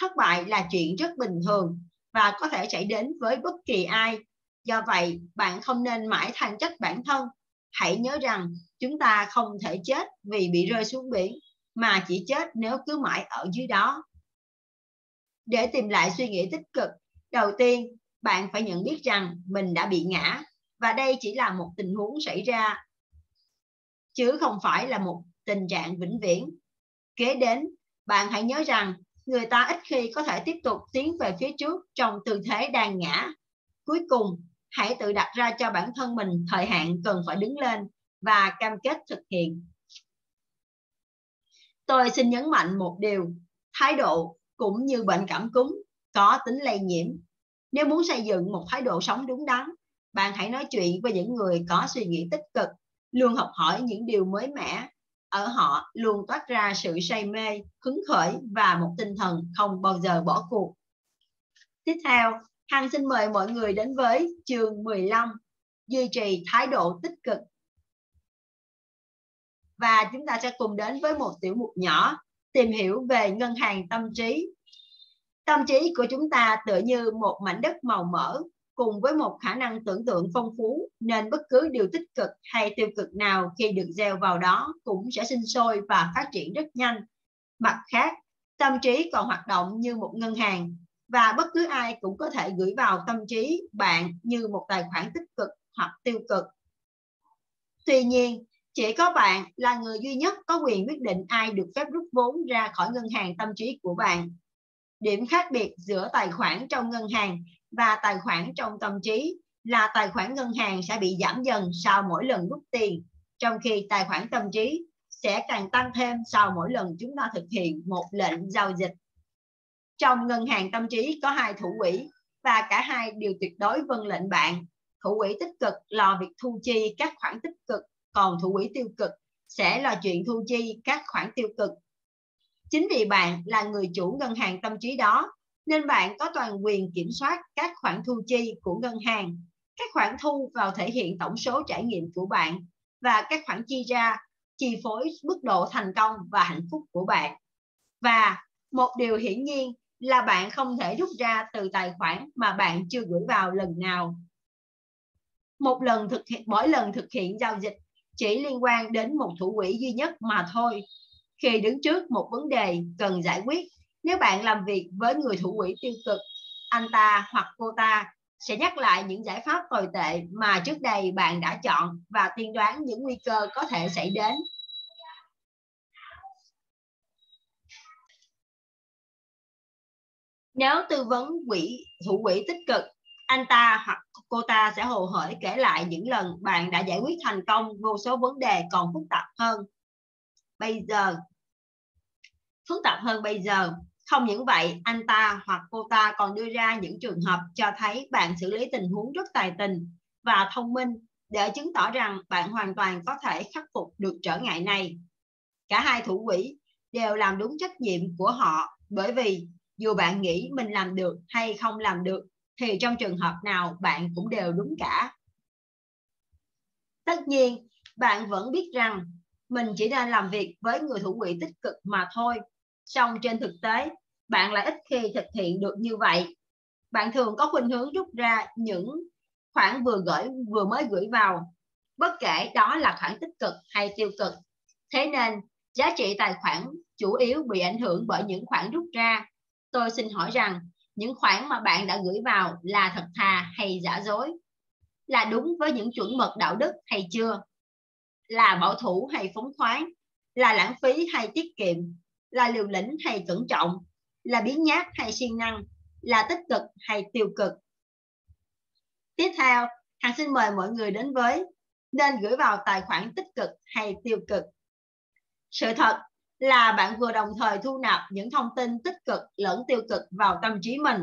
Thất bại là chuyện rất bình thường và có thể xảy đến với bất kỳ ai. Do vậy, bạn không nên mãi than trách bản thân. Hãy nhớ rằng chúng ta không thể chết vì bị rơi xuống biển, mà chỉ chết nếu cứ mãi ở dưới đó. Để tìm lại suy nghĩ tích cực, đầu tiên, bạn phải nhận biết rằng mình đã bị ngã và đây chỉ là một tình huống xảy ra, chứ không phải là một tình trạng vĩnh viễn. Kế đến, bạn hãy nhớ rằng người ta ít khi có thể tiếp tục tiến về phía trước trong tư thế đang ngã. Cuối cùng, hãy tự đặt ra cho bản thân mình thời hạn cần phải đứng lên và cam kết thực hiện. Tôi xin nhấn mạnh một điều, thái độ cũng như bệnh cảm cúm có tính lây nhiễm. Nếu muốn xây dựng một thái độ sống đúng đắn, bạn hãy nói chuyện với những người có suy nghĩ tích cực, luôn học hỏi những điều mới mẻ ở họ luôn toát ra sự say mê, hứng khởi và một tinh thần không bao giờ bỏ cuộc. Tiếp theo, Hằng xin mời mọi người đến với chương 15 duy trì thái độ tích cực. Và chúng ta sẽ cùng đến với một tiểu mục nhỏ, tìm hiểu về ngân hàng tâm trí. Tâm trí của chúng ta tựa như một mảnh đất màu mỡ cùng với một khả năng tưởng tượng phong phú, nên bất cứ điều tích cực hay tiêu cực nào khi được gieo vào đó cũng sẽ sinh sôi và phát triển rất nhanh. Mặt khác, tâm trí còn hoạt động như một ngân hàng và bất cứ ai cũng có thể gửi vào tâm trí bạn như một tài khoản tích cực hoặc tiêu cực. Tuy nhiên, chỉ có bạn là người duy nhất có quyền quyết định ai được phép rút vốn ra khỏi ngân hàng tâm trí của bạn. Điểm khác biệt giữa tài khoản trong ngân hàng và tài khoản trong tâm trí là tài khoản ngân hàng sẽ bị giảm dần sau mỗi lần rút tiền, trong khi tài khoản tâm trí sẽ càng tăng thêm sau mỗi lần chúng ta thực hiện một lệnh giao dịch. Trong ngân hàng tâm trí có hai thủ quỹ và cả hai đều tuyệt đối vâng lệnh bạn. Thủ quỹ tích cực lo việc thu chi các khoản tích cực, còn thủ quỹ tiêu cực sẽ là chuyện thu chi các khoản tiêu cực. Chính vì bạn là người chủ ngân hàng tâm trí đó, nên bạn có toàn quyền kiểm soát các khoản thu chi của ngân hàng. Các khoản thu vào thể hiện tổng số trải nghiệm của bạn và các khoản chi ra chi phối mức độ thành công và hạnh phúc của bạn. Và một điều hiển nhiên là bạn không thể rút ra từ tài khoản mà bạn chưa gửi vào lần nào. Một lần thực hiện mỗi lần thực hiện giao dịch chỉ liên quan đến một thủ quỹ duy nhất mà thôi. Khi đứng trước một vấn đề cần giải quyết, nếu bạn làm việc với người thủ quỹ tiêu cực, anh ta hoặc cô ta sẽ nhắc lại những giải pháp tồi tệ mà trước đây bạn đã chọn và tiên đoán những nguy cơ có thể xảy đến. Nếu tư vấn quỹ thủ quỹ tích cực, anh ta hoặc cô ta sẽ hồ hởi kể lại những lần bạn đã giải quyết thành công vô số vấn đề còn phức tạp hơn. Bây giờ, phức tạp hơn bây giờ, không những vậy, anh ta hoặc cô ta còn đưa ra những trường hợp cho thấy bạn xử lý tình huống rất tài tình và thông minh để chứng tỏ rằng bạn hoàn toàn có thể khắc phục được trở ngại này. Cả hai thủ quỹ đều làm đúng trách nhiệm của họ bởi vì dù bạn nghĩ mình làm được hay không làm được thì trong trường hợp nào bạn cũng đều đúng cả. Tất nhiên, bạn vẫn biết rằng mình chỉ đang làm việc với người thủ quỹ tích cực mà thôi. Song trên thực tế, bạn lại ít khi thực hiện được như vậy. Bạn thường có khuynh hướng rút ra những khoản vừa gửi vừa mới gửi vào, bất kể đó là khoản tích cực hay tiêu cực. Thế nên, giá trị tài khoản chủ yếu bị ảnh hưởng bởi những khoản rút ra. Tôi xin hỏi rằng, những khoản mà bạn đã gửi vào là thật thà hay giả dối? Là đúng với những chuẩn mực đạo đức hay chưa? Là bảo thủ hay phóng khoáng? Là lãng phí hay tiết kiệm? Là liều lĩnh hay cẩn trọng? là biến nhát hay siêng năng, là tích cực hay tiêu cực. Tiếp theo, Hằng xin mời mọi người đến với nên gửi vào tài khoản tích cực hay tiêu cực. Sự thật là bạn vừa đồng thời thu nạp những thông tin tích cực lẫn tiêu cực vào tâm trí mình.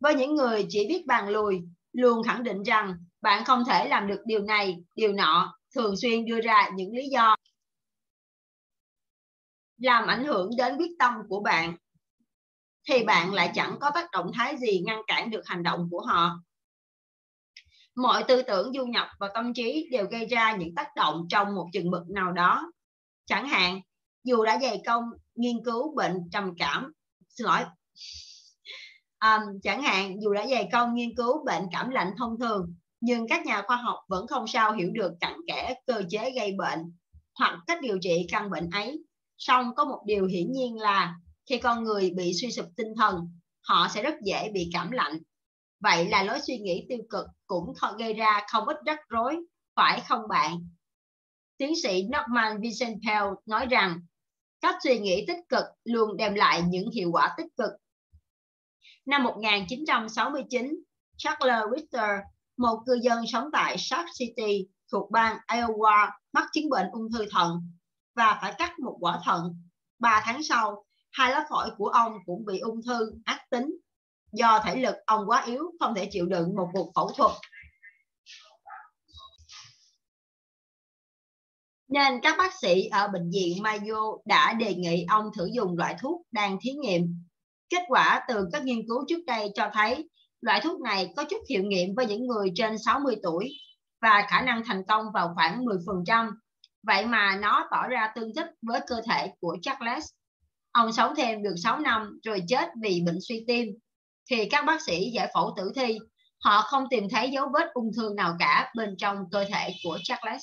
Với những người chỉ biết bàn lùi, luôn khẳng định rằng bạn không thể làm được điều này, điều nọ, thường xuyên đưa ra những lý do làm ảnh hưởng đến quyết tâm của bạn thì bạn lại chẳng có tác động thái gì ngăn cản được hành động của họ. Mọi tư tưởng du nhập và tâm trí đều gây ra những tác động trong một chừng mực nào đó. Chẳng hạn, dù đã dày công nghiên cứu bệnh trầm cảm, xin lỗi, um, chẳng hạn dù đã dày công nghiên cứu bệnh cảm lạnh thông thường, nhưng các nhà khoa học vẫn không sao hiểu được cặn kẽ cơ chế gây bệnh hoặc cách điều trị căn bệnh ấy. Song có một điều hiển nhiên là khi con người bị suy sụp tinh thần, họ sẽ rất dễ bị cảm lạnh. Vậy là lối suy nghĩ tiêu cực cũng gây ra không ít rắc rối, phải không bạn? Tiến sĩ Norman Vincent Pell nói rằng các suy nghĩ tích cực luôn đem lại những hiệu quả tích cực. Năm 1969 Charles Richter, một cư dân sống tại Shark City thuộc bang Iowa, mắc chứng bệnh ung thư thận và phải cắt một quả thận. Ba tháng sau, hai lá phổi của ông cũng bị ung thư ác tính do thể lực ông quá yếu không thể chịu đựng một cuộc phẫu thuật nên các bác sĩ ở bệnh viện Mayo đã đề nghị ông thử dùng loại thuốc đang thí nghiệm. Kết quả từ các nghiên cứu trước đây cho thấy loại thuốc này có chút hiệu nghiệm với những người trên 60 tuổi và khả năng thành công vào khoảng 10%. Vậy mà nó tỏ ra tương thích với cơ thể của Charles ông sống thêm được 6 năm rồi chết vì bệnh suy tim thì các bác sĩ giải phẫu tử thi họ không tìm thấy dấu vết ung thư nào cả bên trong cơ thể của Charles.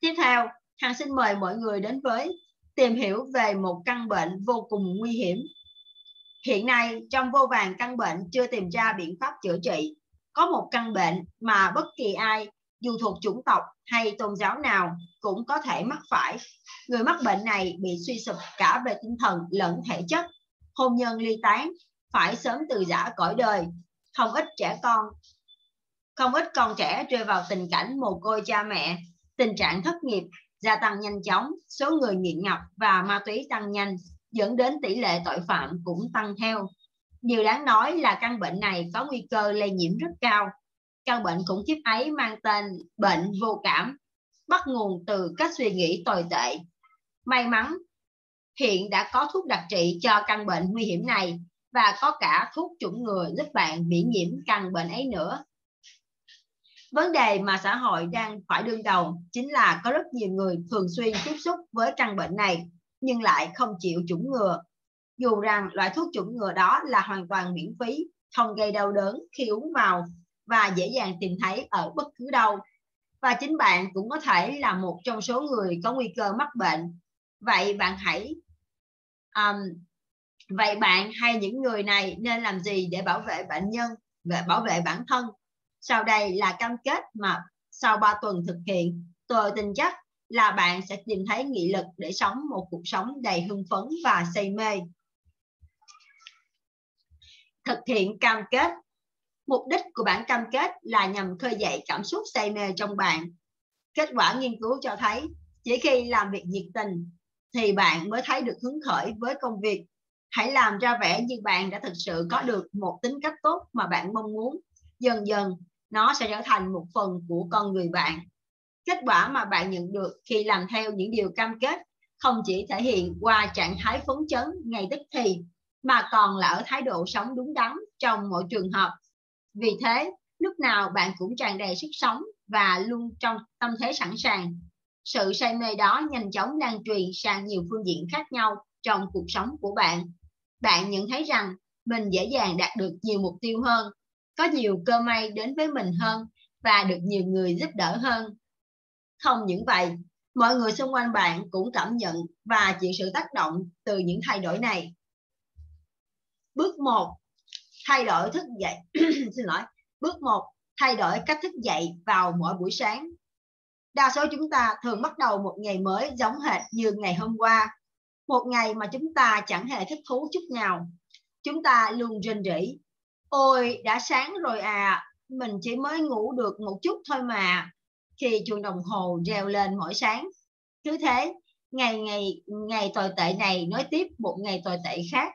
Tiếp theo, Hằng xin mời mọi người đến với tìm hiểu về một căn bệnh vô cùng nguy hiểm. Hiện nay, trong vô vàng căn bệnh chưa tìm ra biện pháp chữa trị, có một căn bệnh mà bất kỳ ai dù thuộc chủng tộc hay tôn giáo nào cũng có thể mắc phải. Người mắc bệnh này bị suy sụp cả về tinh thần lẫn thể chất, hôn nhân ly tán, phải sớm từ giả cõi đời. không ít trẻ con không ít con trẻ rơi vào tình cảnh mồ côi cha mẹ tình trạng thất nghiệp gia tăng nhanh chóng số người nghiện ngập và ma túy tăng nhanh dẫn đến tỷ lệ tội phạm cũng tăng theo điều đáng nói là căn bệnh này có nguy cơ lây nhiễm rất cao căn bệnh khủng khiếp ấy mang tên bệnh vô cảm bắt nguồn từ các suy nghĩ tồi tệ may mắn hiện đã có thuốc đặc trị cho căn bệnh nguy hiểm này và có cả thuốc chủng ngừa giúp bạn miễn nhiễm căn bệnh ấy nữa. Vấn đề mà xã hội đang phải đương đầu chính là có rất nhiều người thường xuyên tiếp xúc với căn bệnh này nhưng lại không chịu chủng ngừa. Dù rằng loại thuốc chủng ngừa đó là hoàn toàn miễn phí, không gây đau đớn khi uống vào và dễ dàng tìm thấy ở bất cứ đâu. Và chính bạn cũng có thể là một trong số người có nguy cơ mắc bệnh. Vậy bạn hãy um, vậy bạn hay những người này nên làm gì để bảo vệ bệnh nhân và bảo vệ bản thân sau đây là cam kết mà sau 3 tuần thực hiện tôi tin chắc là bạn sẽ tìm thấy nghị lực để sống một cuộc sống đầy hưng phấn và say mê thực hiện cam kết mục đích của bản cam kết là nhằm khơi dậy cảm xúc say mê trong bạn. Kết quả nghiên cứu cho thấy, chỉ khi làm việc nhiệt tình thì bạn mới thấy được hứng khởi với công việc. Hãy làm ra vẻ như bạn đã thực sự có được một tính cách tốt mà bạn mong muốn. Dần dần, nó sẽ trở thành một phần của con người bạn. Kết quả mà bạn nhận được khi làm theo những điều cam kết không chỉ thể hiện qua trạng thái phấn chấn ngay tức thì, mà còn là ở thái độ sống đúng đắn trong mọi trường hợp vì thế, lúc nào bạn cũng tràn đầy sức sống và luôn trong tâm thế sẵn sàng. Sự say mê đó nhanh chóng lan truyền sang nhiều phương diện khác nhau trong cuộc sống của bạn. Bạn nhận thấy rằng mình dễ dàng đạt được nhiều mục tiêu hơn, có nhiều cơ may đến với mình hơn và được nhiều người giúp đỡ hơn. Không những vậy, mọi người xung quanh bạn cũng cảm nhận và chịu sự tác động từ những thay đổi này. Bước 1 thay đổi thức dậy. Xin lỗi. Bước 1 thay đổi cách thức dậy vào mỗi buổi sáng. Đa số chúng ta thường bắt đầu một ngày mới giống hệt như ngày hôm qua, một ngày mà chúng ta chẳng hề thích thú chút nào. Chúng ta luôn rên rỉ. Ôi, đã sáng rồi à mình chỉ mới ngủ được một chút thôi mà, khi chuông đồng hồ reo lên mỗi sáng. Cứ thế, ngày ngày ngày tồi tệ này nói tiếp một ngày tồi tệ khác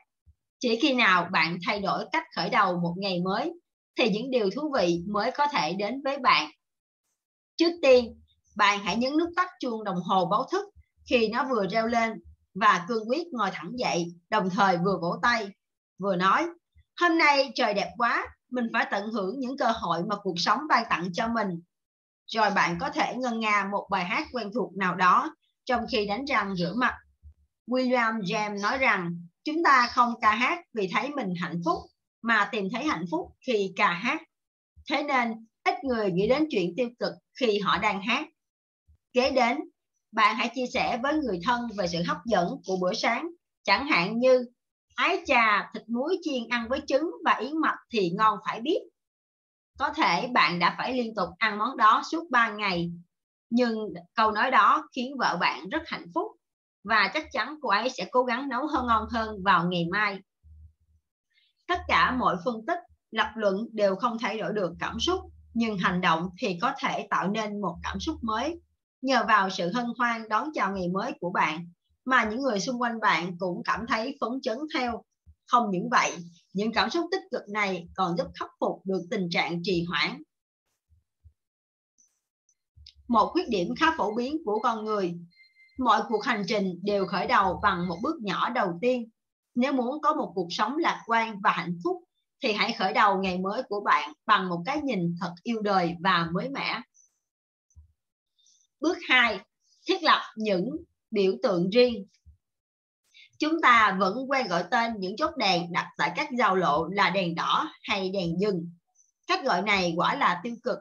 chỉ khi nào bạn thay đổi cách khởi đầu một ngày mới, thì những điều thú vị mới có thể đến với bạn. Trước tiên, bạn hãy nhấn nút tắt chuông đồng hồ báo thức khi nó vừa reo lên và cương quyết ngồi thẳng dậy, đồng thời vừa vỗ tay, vừa nói, hôm nay trời đẹp quá, mình phải tận hưởng những cơ hội mà cuộc sống ban tặng cho mình. Rồi bạn có thể ngân nga một bài hát quen thuộc nào đó trong khi đánh răng rửa mặt. William James nói rằng chúng ta không ca hát vì thấy mình hạnh phúc, mà tìm thấy hạnh phúc khi ca hát. Thế nên, ít người nghĩ đến chuyện tiêu cực khi họ đang hát. Kế đến, bạn hãy chia sẻ với người thân về sự hấp dẫn của bữa sáng. Chẳng hạn như, ái trà thịt muối chiên ăn với trứng và yến mạch thì ngon phải biết. Có thể bạn đã phải liên tục ăn món đó suốt 3 ngày, nhưng câu nói đó khiến vợ bạn rất hạnh phúc và chắc chắn cô ấy sẽ cố gắng nấu hơn ngon hơn vào ngày mai. Tất cả mọi phân tích, lập luận đều không thay đổi được cảm xúc, nhưng hành động thì có thể tạo nên một cảm xúc mới. Nhờ vào sự hân hoan đón chào ngày mới của bạn mà những người xung quanh bạn cũng cảm thấy phấn chấn theo. Không những vậy, những cảm xúc tích cực này còn giúp khắc phục được tình trạng trì hoãn. Một khuyết điểm khá phổ biến của con người mọi cuộc hành trình đều khởi đầu bằng một bước nhỏ đầu tiên nếu muốn có một cuộc sống lạc quan và hạnh phúc, thì hãy khởi đầu ngày mới của bạn bằng một cái nhìn thật yêu đời và mới mẻ Bước 2. Thiết lập những biểu tượng riêng. Chúng ta vẫn quen gọi tên những chốt đèn đặt tại các giao lộ là đèn đỏ hay đèn dừng. Cách gọi này quả là tiêu cực,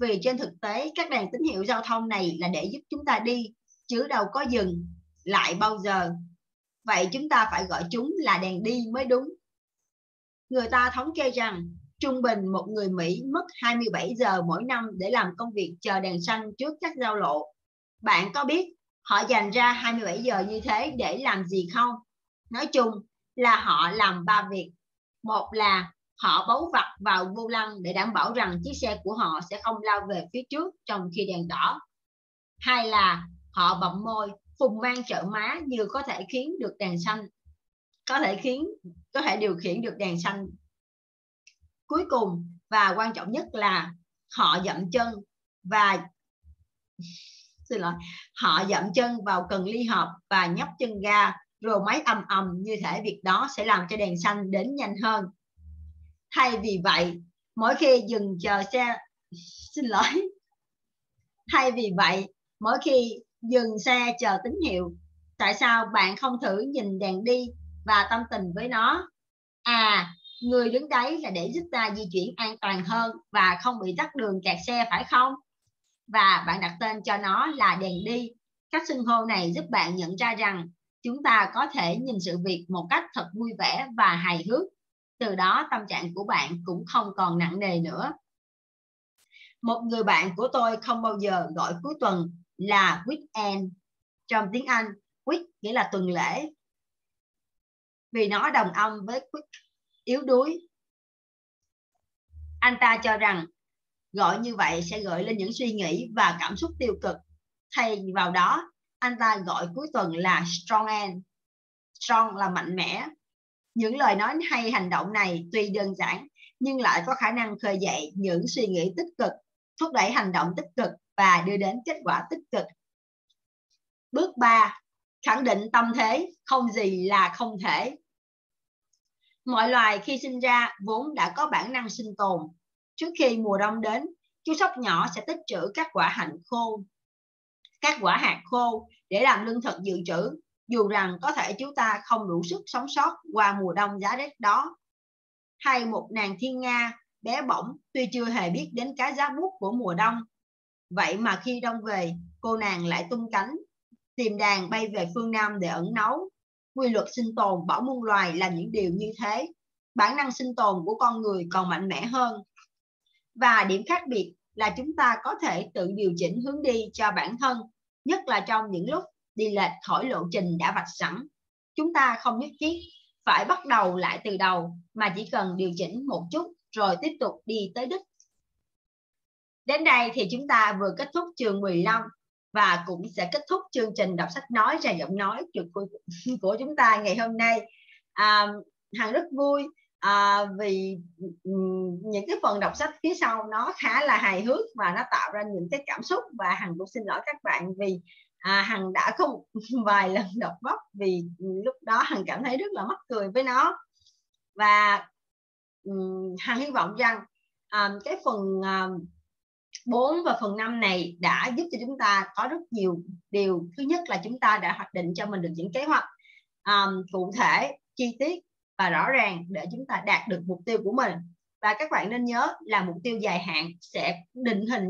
vì trên thực tế, các đèn tín hiệu giao thông này là để giúp chúng ta đi chứ đâu có dừng lại bao giờ. Vậy chúng ta phải gọi chúng là đèn đi mới đúng. Người ta thống kê rằng trung bình một người Mỹ mất 27 giờ mỗi năm để làm công việc chờ đèn xanh trước các giao lộ. Bạn có biết họ dành ra 27 giờ như thế để làm gì không? Nói chung là họ làm ba việc. Một là họ bấu vặt vào vô lăng để đảm bảo rằng chiếc xe của họ sẽ không lao về phía trước trong khi đèn đỏ hai là họ bậm môi, phùng mang trợ má như có thể khiến được đèn xanh, có thể khiến, có thể điều khiển được đèn xanh. Cuối cùng và quan trọng nhất là họ dậm chân và, xin lỗi, họ dậm chân vào cần ly hợp và nhấp chân ga, rồi máy ầm ầm như thể việc đó sẽ làm cho đèn xanh đến nhanh hơn. Thay vì vậy, mỗi khi dừng chờ xe, xin lỗi. Thay vì vậy, mỗi khi dừng xe chờ tín hiệu. Tại sao bạn không thử nhìn đèn đi và tâm tình với nó? À người đứng đấy là để giúp ta di chuyển an toàn hơn và không bị tắt đường kẹt xe, phải không? Và bạn đặt tên cho nó là đèn đi. Cách xưng hô này giúp bạn nhận ra rằng chúng ta có thể nhìn sự việc một cách thật vui vẻ và hài hước. Từ đó, tâm trạng của bạn cũng không còn nặng nề nữa. Một người bạn của tôi không bao giờ gọi cuối tuần là weekend, trong tiếng Anh, week nghĩa là tuần lễ. Vì nó đồng âm với quick, yếu đuối. Anh ta cho rằng gọi như vậy sẽ gợi lên những suy nghĩ và cảm xúc tiêu cực. Thay vào đó, anh ta gọi cuối tuần là strong end strong là mạnh mẽ. Những lời nói hay hành động này tuy đơn giản, nhưng lại có khả năng khơi dậy những suy nghĩ tích cực, thúc đẩy hành động tích cực và đưa đến kết quả tích cực. Bước 3 khẳng định tâm thế, không gì là không thể. Mọi loài khi sinh ra vốn đã có bản năng sinh tồn. Trước khi mùa đông đến, chú sóc nhỏ sẽ tích trữ các quả hạnh khô, các quả hạt khô để làm lương thực dự trữ, dù rằng có thể chúng ta không đủ sức sống sót qua mùa đông giá rét đó. Hay một nàng thiên nga bé bỏng tuy chưa hề biết đến cái giá bút của mùa đông vậy mà khi đông về, cô nàng lại tung cánh, tìm đàn bay về phương nam để ẩn náu. Quy luật sinh tồn bảo muôn loài là những điều như thế. Bản năng sinh tồn của con người còn mạnh mẽ hơn. Và điểm khác biệt là chúng ta có thể tự điều chỉnh hướng đi cho bản thân, nhất là trong những lúc đi lệch khỏi lộ trình đã vạch sẵn. Chúng ta không nhất thiết phải bắt đầu lại từ đầu, mà chỉ cần điều chỉnh một chút rồi tiếp tục đi tới đích đến đây thì chúng ta vừa kết thúc chương 15 và cũng sẽ kết thúc chương trình đọc sách nói và giọng nói của, của chúng ta ngày hôm nay. À, hằng rất vui à, vì những cái phần đọc sách phía sau nó khá là hài hước và nó tạo ra những cái cảm xúc. Và hằng cũng xin lỗi các bạn vì à, hằng đã không vài lần đọc bóc vì lúc đó hằng cảm thấy rất là mắc cười với nó. Và um, hằng hy vọng rằng um, cái phần um, 4 và phần 5 này đã giúp cho chúng ta có rất nhiều điều. Thứ nhất là chúng ta đã hoạch định cho mình được những kế hoạch um, cụ thể chi tiết và rõ ràng để chúng ta đạt được mục tiêu của mình. Và các bạn nên nhớ là mục tiêu dài hạn sẽ định hình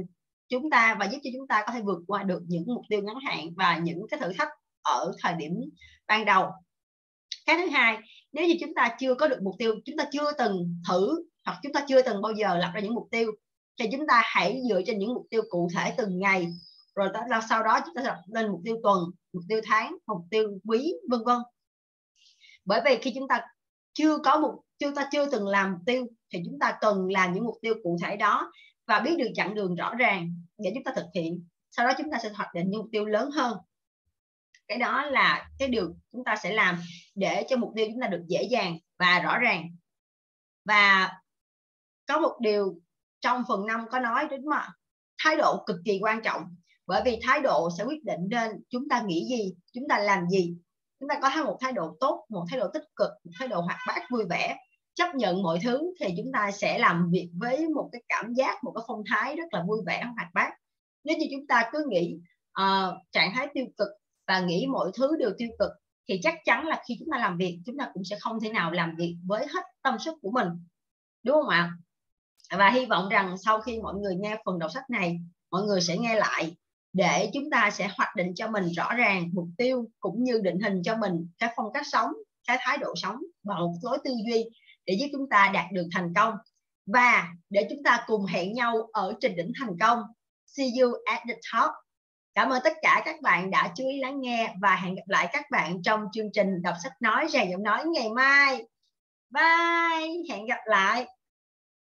chúng ta và giúp cho chúng ta có thể vượt qua được những mục tiêu ngắn hạn và những cái thử thách ở thời điểm ban đầu. Cái thứ hai nếu như chúng ta chưa có được mục tiêu chúng ta chưa từng thử hoặc chúng ta chưa từng bao giờ lập ra những mục tiêu thì chúng ta hãy dựa trên những mục tiêu cụ thể từng ngày. Rồi sau đó chúng ta đặt lên mục tiêu tuần mục tiêu tháng mục tiêu quý vân vân. Bởi vì khi chúng ta chưa có mục, chúng ta chưa từng làm mục tiêu thì chúng ta cần làm những mục tiêu cụ thể đó và biết được chặng đường rõ ràng để chúng ta thực hiện. Sau đó chúng ta sẽ hoạch định những mục tiêu lớn hơn. Cái đó là cái điều chúng ta sẽ làm để cho mục tiêu chúng ta được dễ dàng và rõ ràng. Và có một điều trong phần 5 có nói đến mà thái độ cực kỳ quan trọng. Bởi vì thái độ sẽ quyết định nên chúng ta nghĩ gì chúng ta làm gì. Chúng ta có một thái độ tốt một thái độ tích cực một thái độ hoạt bát vui vẻ chấp nhận mọi thứ thì chúng ta sẽ làm việc với một cái cảm giác một cái phong thái rất là vui vẻ hoạt bát. Nếu như chúng ta cứ nghĩ uh, trạng thái tiêu cực và nghĩ mọi thứ đều tiêu cực thì chắc chắn là khi chúng ta làm việc chúng ta cũng sẽ không thể nào làm việc với hết tâm sức của mình. Đúng không ạ? Và hy vọng rằng sau khi mọi người nghe phần đọc sách này, mọi người sẽ nghe lại để chúng ta sẽ hoạch định cho mình rõ ràng mục tiêu cũng như định hình cho mình cái phong cách sống, cái thái độ sống và một lối tư duy để giúp chúng ta đạt được thành công. Và để chúng ta cùng hẹn nhau ở trên đỉnh thành công. See you at the top. Cảm ơn tất cả các bạn đã chú ý lắng nghe và hẹn gặp lại các bạn trong chương trình đọc sách nói, rèn giọng nói ngày mai. Bye. Hẹn gặp lại.